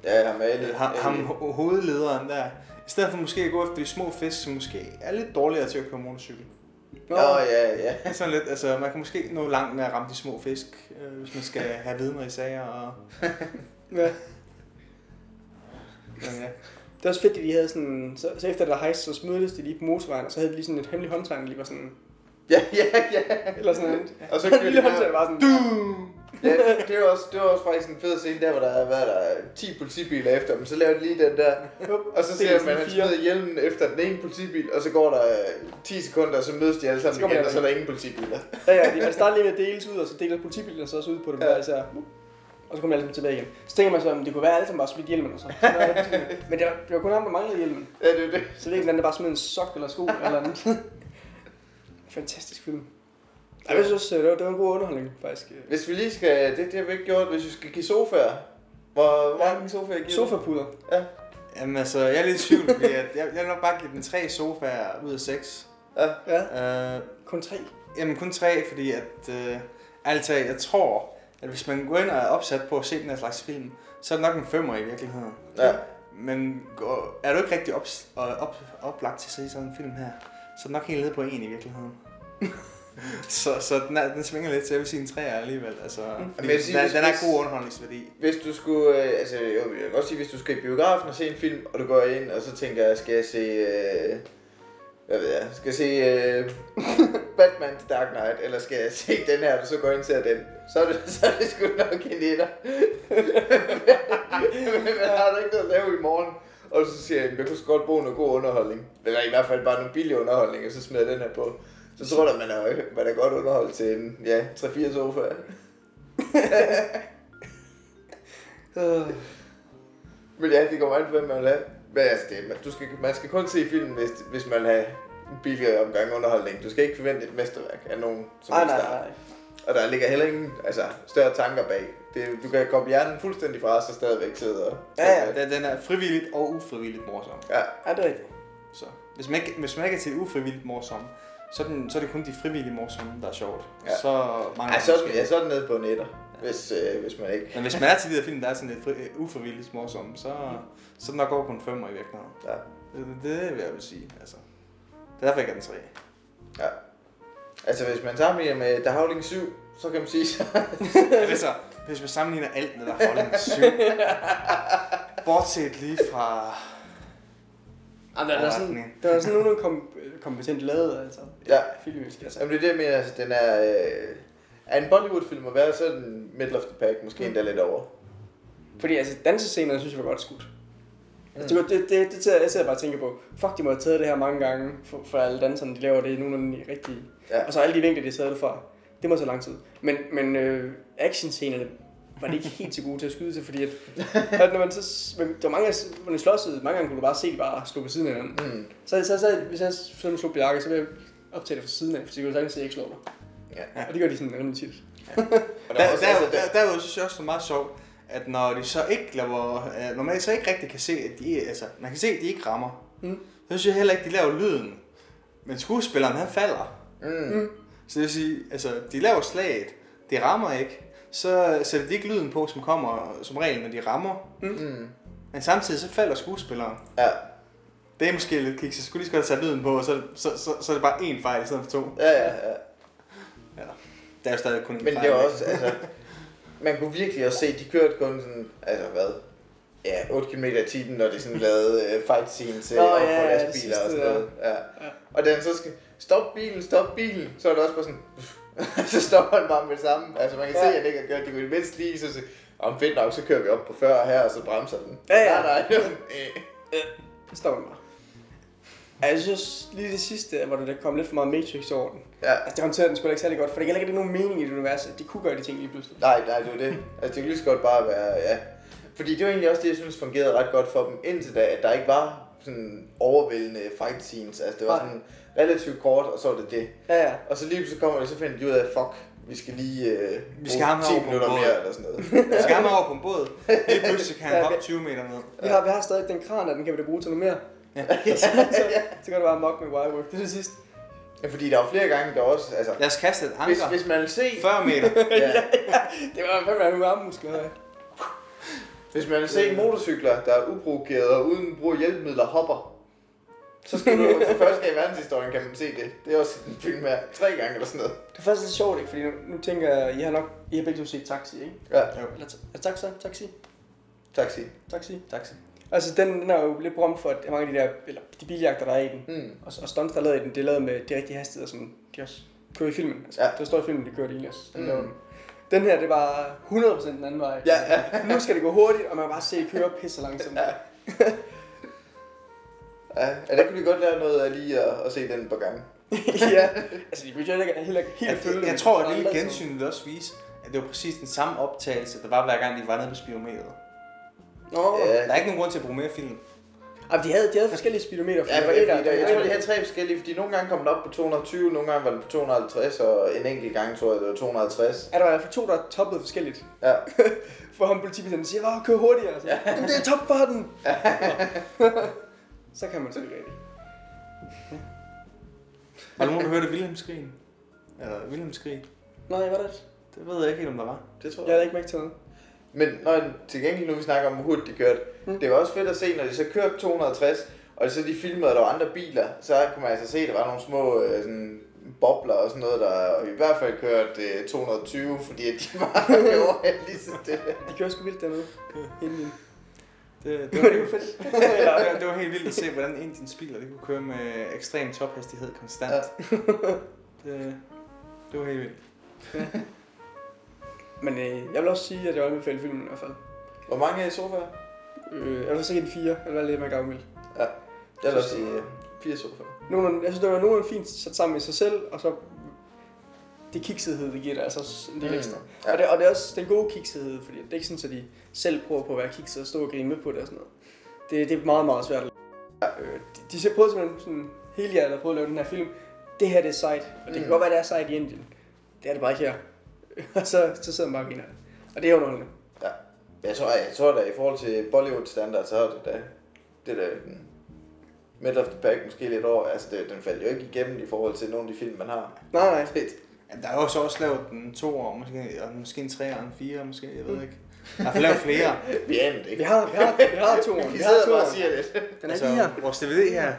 Ja, ham Ali. ham, ham ho- hovedlederen der. I stedet for måske at gå efter de små fisk, som måske er lidt dårligere til at køre motorcykel. Nå, Nå, ja, ja. Det er sådan lidt, altså man kan måske nå langt med at ramme de små fisk, øh, hvis man skal have vidner i sager. Og, ja. men, ja. Det er også fedt, at de havde sådan, så, så efter der hejst, så mødtes de lige på motorvejen, og så havde de lige sådan et hemmeligt håndtegn, lige var sådan, Ja, ja, ja. eller sådan en, Og så kørte lille bare- håndtegn, var sådan, Ja, det var også, det var også faktisk en fed scene der, hvor der været der 10 politibiler efter dem. Så laver de lige den der, og så ser er man, at han smider hjelmen efter den ene politibil, og så går der øh, 10 sekunder, og så mødes de alle sammen igen, og så er der ingen politibiler. ja, ja, de, man starter lige med at deles ud, og så deler politibilen så også ud på dem Ja. ja. der især. Og så kommer de alle sammen tilbage igen. Så tænker man så, om det kunne være alle sammen bare smidt hjelmen og så. Men det var, det var kun ham, der manglede hjelmen. Ja, det er det. Så det er ikke, at han bare smed en sok eller sko eller andet. Fantastisk film. Jeg synes også, det var, det var en god underholdning, faktisk. Hvis vi lige skal, det, det har vi ikke gjort, hvis vi skal give sofaer. Hvor hvor mange sofaer giver? Sofapuder. Jamen altså, jeg er lidt i tvivl, fordi at jeg, jeg vil nok bare give den tre sofaer ud af seks. Ja. Ja, Uh, kun tre. jamen kun tre, fordi at, uh, ærligt talt, jeg tror, at hvis man går ind og er opsat på at se den her slags film, så er det nok en femmer i virkeligheden. Ja. Men går, er du ikke rigtig op, op, oplagt til at se sådan en film her, så er det nok helt nede på en i virkeligheden. så, så den, er, den svinger lidt til, jeg vil sige en træer alligevel. Altså, fordi Men sige, den, hvis- den er god underholdningsværdi. Hvis du skulle, øh, altså jo, jeg kan godt sige, hvis du skal i biografen og se en film, og du går ind, og så tænker jeg, skal jeg se, øh, hvad ved jeg, skal jeg se uh, Batman The Dark Knight, eller skal jeg se den her, og så går ind og ser den, så er det, så er det sgu nok en etter. Men har du ikke noget at lave i morgen? Og så siger jeg, jeg kunne godt bruge noget god underholdning. Eller i hvert fald bare noget billig underholdning, og så smider jeg den her på. Så tror jeg, man er, man er godt underholdt til en, ja, 3-4 sofa. Øh. Men ja, det kommer an på, hvem man vil have. Men altså, det, man- du skal, man skal kun se film, hvis, hvis man have en billigere omgang underholdning. Du skal ikke forvente et mesterværk af nogen som nej, helst nej, nej. Og der ligger heller ingen altså, større tanker bag. Det, du kan komme hjernen fuldstændig fra, så stadigvæk sidder og... Ja, ja. Den, den er frivilligt og ufrivilligt morsom. ja. Ja, det er rigtigt. Så hvis man ikke, hvis man ikke er til ufrivilligt morsom, så er, den, så er det kun de frivillige morsomme, der er sjovt. Ja. Så mangler Ej, så, er måske- ja, så er den nede på netter, hvis, øh, hvis man ikke... Men hvis man er til de der film, der er sådan lidt fri, øh, ufrivilligt morsomme, så, så er den nok over på en femmer i virkeligheden. Ja. Det, det, det vil jeg vil sige. Altså. Det er derfor, jeg gav den 3. ja. Altså, hvis man sammenligner med The Howling 7, så kan man sige, så... altså, hvis man sammenligner alt med der Holland 7, bortset lige fra... Jamen, der, er sådan, der er sådan nogen kom, kompetent lavet, altså. Ja. Filmisk, altså. Jamen, det er det, jeg mener, altså, den er... Øh, er en Bollywood-film at være, så er den middle of the pack, måske endda lidt over. Fordi altså, dansescenerne synes jeg var godt skudt. Altså, det, det, det, det, jeg sidder bare og tænker på, fuck, de må have taget det her mange gange, for, for alle danserne, de laver det nogenlunde rigtige. Ja. Og så alle de vinkler, de har taget det fra. Det må tage lang tid. Men, men øh, actionscenerne var det ikke helt så gode til at skyde til, fordi at, at når man så, men der var mange, når de slåsede, mange gange kunne du bare se, de bare slå på siden af hinanden. Mm. Så, så, så, hvis jeg sådan slog Bjarke, så ville jeg optage det fra siden af, for så kunne sagtens se, at jeg ikke slår dig. Ja. Og det gør de sådan rimelig tit. Og Der, der, er også, der, altså, der, der, derudover synes jeg også, det er meget sjovt, at når de så ikke laver, øh, når man så ikke rigtig kan se, at de, altså, man kan se, at de ikke rammer, Mm. så synes jeg heller ikke, de laver lyden. Men skuespilleren, han falder. Mm. Så det vil sige, altså, de laver slaget, de rammer ikke, så sætter de ikke lyden på, som kommer som regel, når de rammer. Mm. Men samtidig så falder skuespilleren. Ja. Det er måske lidt kiks, jeg skulle lige så godt have sat lyden på, og så, så, så, så er det bare én fejl i stedet for to. Ja, ja, ja. Der er jo stadig kun en Men fejl. det var ikke? også, altså, man kunne virkelig også se, de kørte kun sådan, altså hvad, ja, 8 km i timen, når de sådan lavede uh, fight scenes Nå, uh, op ja, på lastbiler det og sådan noget. Ja. Ja. Og han så skal, stop bilen, stop bilen, så er det også bare sådan, så stopper han bare med det samme. Altså man kan Ja. se, at han ikke har gjort det kunne mindst lige, så siger, om fedt nok, så kører vi op på 40 her, og så bremser den. Ja, ja. Nej, nej, øh. Det står den bare. Ja, Jeg synes lige det sidste, hvor der kom lidt for meget Matrix over den. Ja. Altså det håndterede den sgu ikke særlig godt, for der er heller ikke nogen mening i det univers, at de kunne gøre de ting lige pludselig. Nej, nej, det var det. Altså, det kunne lige så godt bare være, ja. Fordi det var egentlig også det, jeg synes fungerede ret godt for dem indtil da, at der ikke var sådan overvældende fight scenes. Altså, det var Nej. sådan relativt kort, og så var det det. Ja, ja. Og så lige så kommer det, så finder de ud af, fuck, vi skal lige øh, Vi skal have ham 10 over på minutter mere, eller sådan noget. Jeg skal have mig over på en båd. Lige pludselig kan han Ja, hoppe det- 20 meter ned. Vi har, vi har stadig den kran, og den kan vi da bruge til noget mere. Ja. så, så, så, så, går det bare mok med wirework. Det er det sidste. Ja, fordi der var flere gange, der også, altså, Lad os kaste et hvis, anker. hvis man vil se, 40 meter. ja, Det var fandme nogle armmuskler hvis man vil se motorcykler, der er uprovokeret og uden brug af hjælpemidler, hopper, så skal du for første gang i verdenshistorien kan man se det. Det er også en film her. Tre gange eller sådan noget. Det er faktisk lidt sjovt, ikke? Fordi nu, nu tænker jeg, I har nok, I har begge to set Taxi, ikke? Ja, Jo. Eller er det Taxa? Taxi? taxi. Taxi? Taxi. Altså den, den er jo lidt berømt for, at mange af de der, eller de biljagter, der er i den, Mm. og, og stunts, der er lavet i den, det er lavet med de rigtige hastigheder, som de også kører i filmen. Altså, Ja. Der står i filmen, de kører det egentlig også. Den, Mm. den. den her, det var 100% den anden vej. Ja, ja. Nu skal det gå hurtigt, og man kan bare se køre pisse langsomt. Ja. Ja, ja, der kunne vi godt lære noget af lige at, at se den på gang. ja. Altså, de ikke heller ikke helt Jeg, at følge jeg, jeg tror, at er lille gensyn vil også vise, at det var præcis den samme optagelse, der var hver gang, de var nede på spiometeret. Nå, Ja. ja. Der er ikke nogen grund til at bruge mere film. Jamen, de havde, de havde forskellige speedometer. Ja, fordi, fordi, der, jeg tror, de havde tre forskellige, fordi nogle gange kom den op på 220, nogle gange var den på 250, og en enkelt gang tror jeg, det var 250. Er der i hvert fald to, der toppede forskelligt. Ja. For ham politibetjenten siger, åh, kør hurtigere. Så, ja. Jamen, det er topfarten. så kan man så ikke rigtigt. Var der nogen, der hørte Wilhelmskrigen? Eller Wilhelmskrig? Nej, var det? Det ved jeg ikke helt, om der var. Det tror Jeg jeg. havde ikke mærke til noget. Men når, til gengæld nu vi snakker om, hvor hurtigt de kørte, Mm. det var også fedt at se, når de så kørte 260, og så de filmede, at der var andre biler, så kunne man altså se, at der var nogle små øh, sådan, bobler og sådan noget, der i hvert fald kørte øh, 220, fordi at de var over lige så stille. De kører sgu vildt dernede. Hele tiden. Det, det, Det var, var det jo helt, fedt. det, var, det var helt vildt at se, hvordan Indiens biler de kunne køre med ekstrem tophastighed konstant. Ja. Det, det var helt vildt. Men øh, jeg vil også sige, at jeg anbefaler filmen i hvert fald. Hvor mange er i sofaer? Øh, jeg vil sikkert de fire, eller lidt mere gavmild. Jeg vil også sige øh, fire sofaer. Nogenlunde, jeg synes, det var nogenlunde fint sat sammen med sig selv, og så det kiksethed, det giver det altså en del Mm. ekstra. Ja. Og, det, og det er også den gode kiksethed, fordi det er ikke sådan, at de selv prøver på at være kikset og stå og grine med på det og sådan noget. Det, det er meget, meget svært lave. Øh, de, de ser prøvet simpelthen sådan hele hjertet at prøve at lave den her film. Det her det er sejt, og det kan Mm. godt være, det er sejt i Indien. Det er det bare ikke her. Og så, så sidder man bare og griner. Og det er underholdende. Jeg tror, jeg tror da, i forhold til Bollywood standard, så er det da, det der den middle of the pack måske lidt over. Altså, det, den faldt jo ikke igennem i forhold til nogle af de film, man har. Nej, nej. Fedt. Ja, der er jo så også lavet en to år, måske, og måske en tre og en fire, måske, jeg ved ikke. Der er lavet flere. Vi aner det ikke. Vi har, vi har, vi har to Vi Vi har sidder to bare og siger det. Den er lige her. vores DVD her,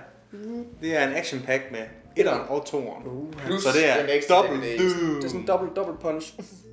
det er en action pack med etteren og toeren. Uh, Plus Så det er dobbelt det er sådan en double, double punch.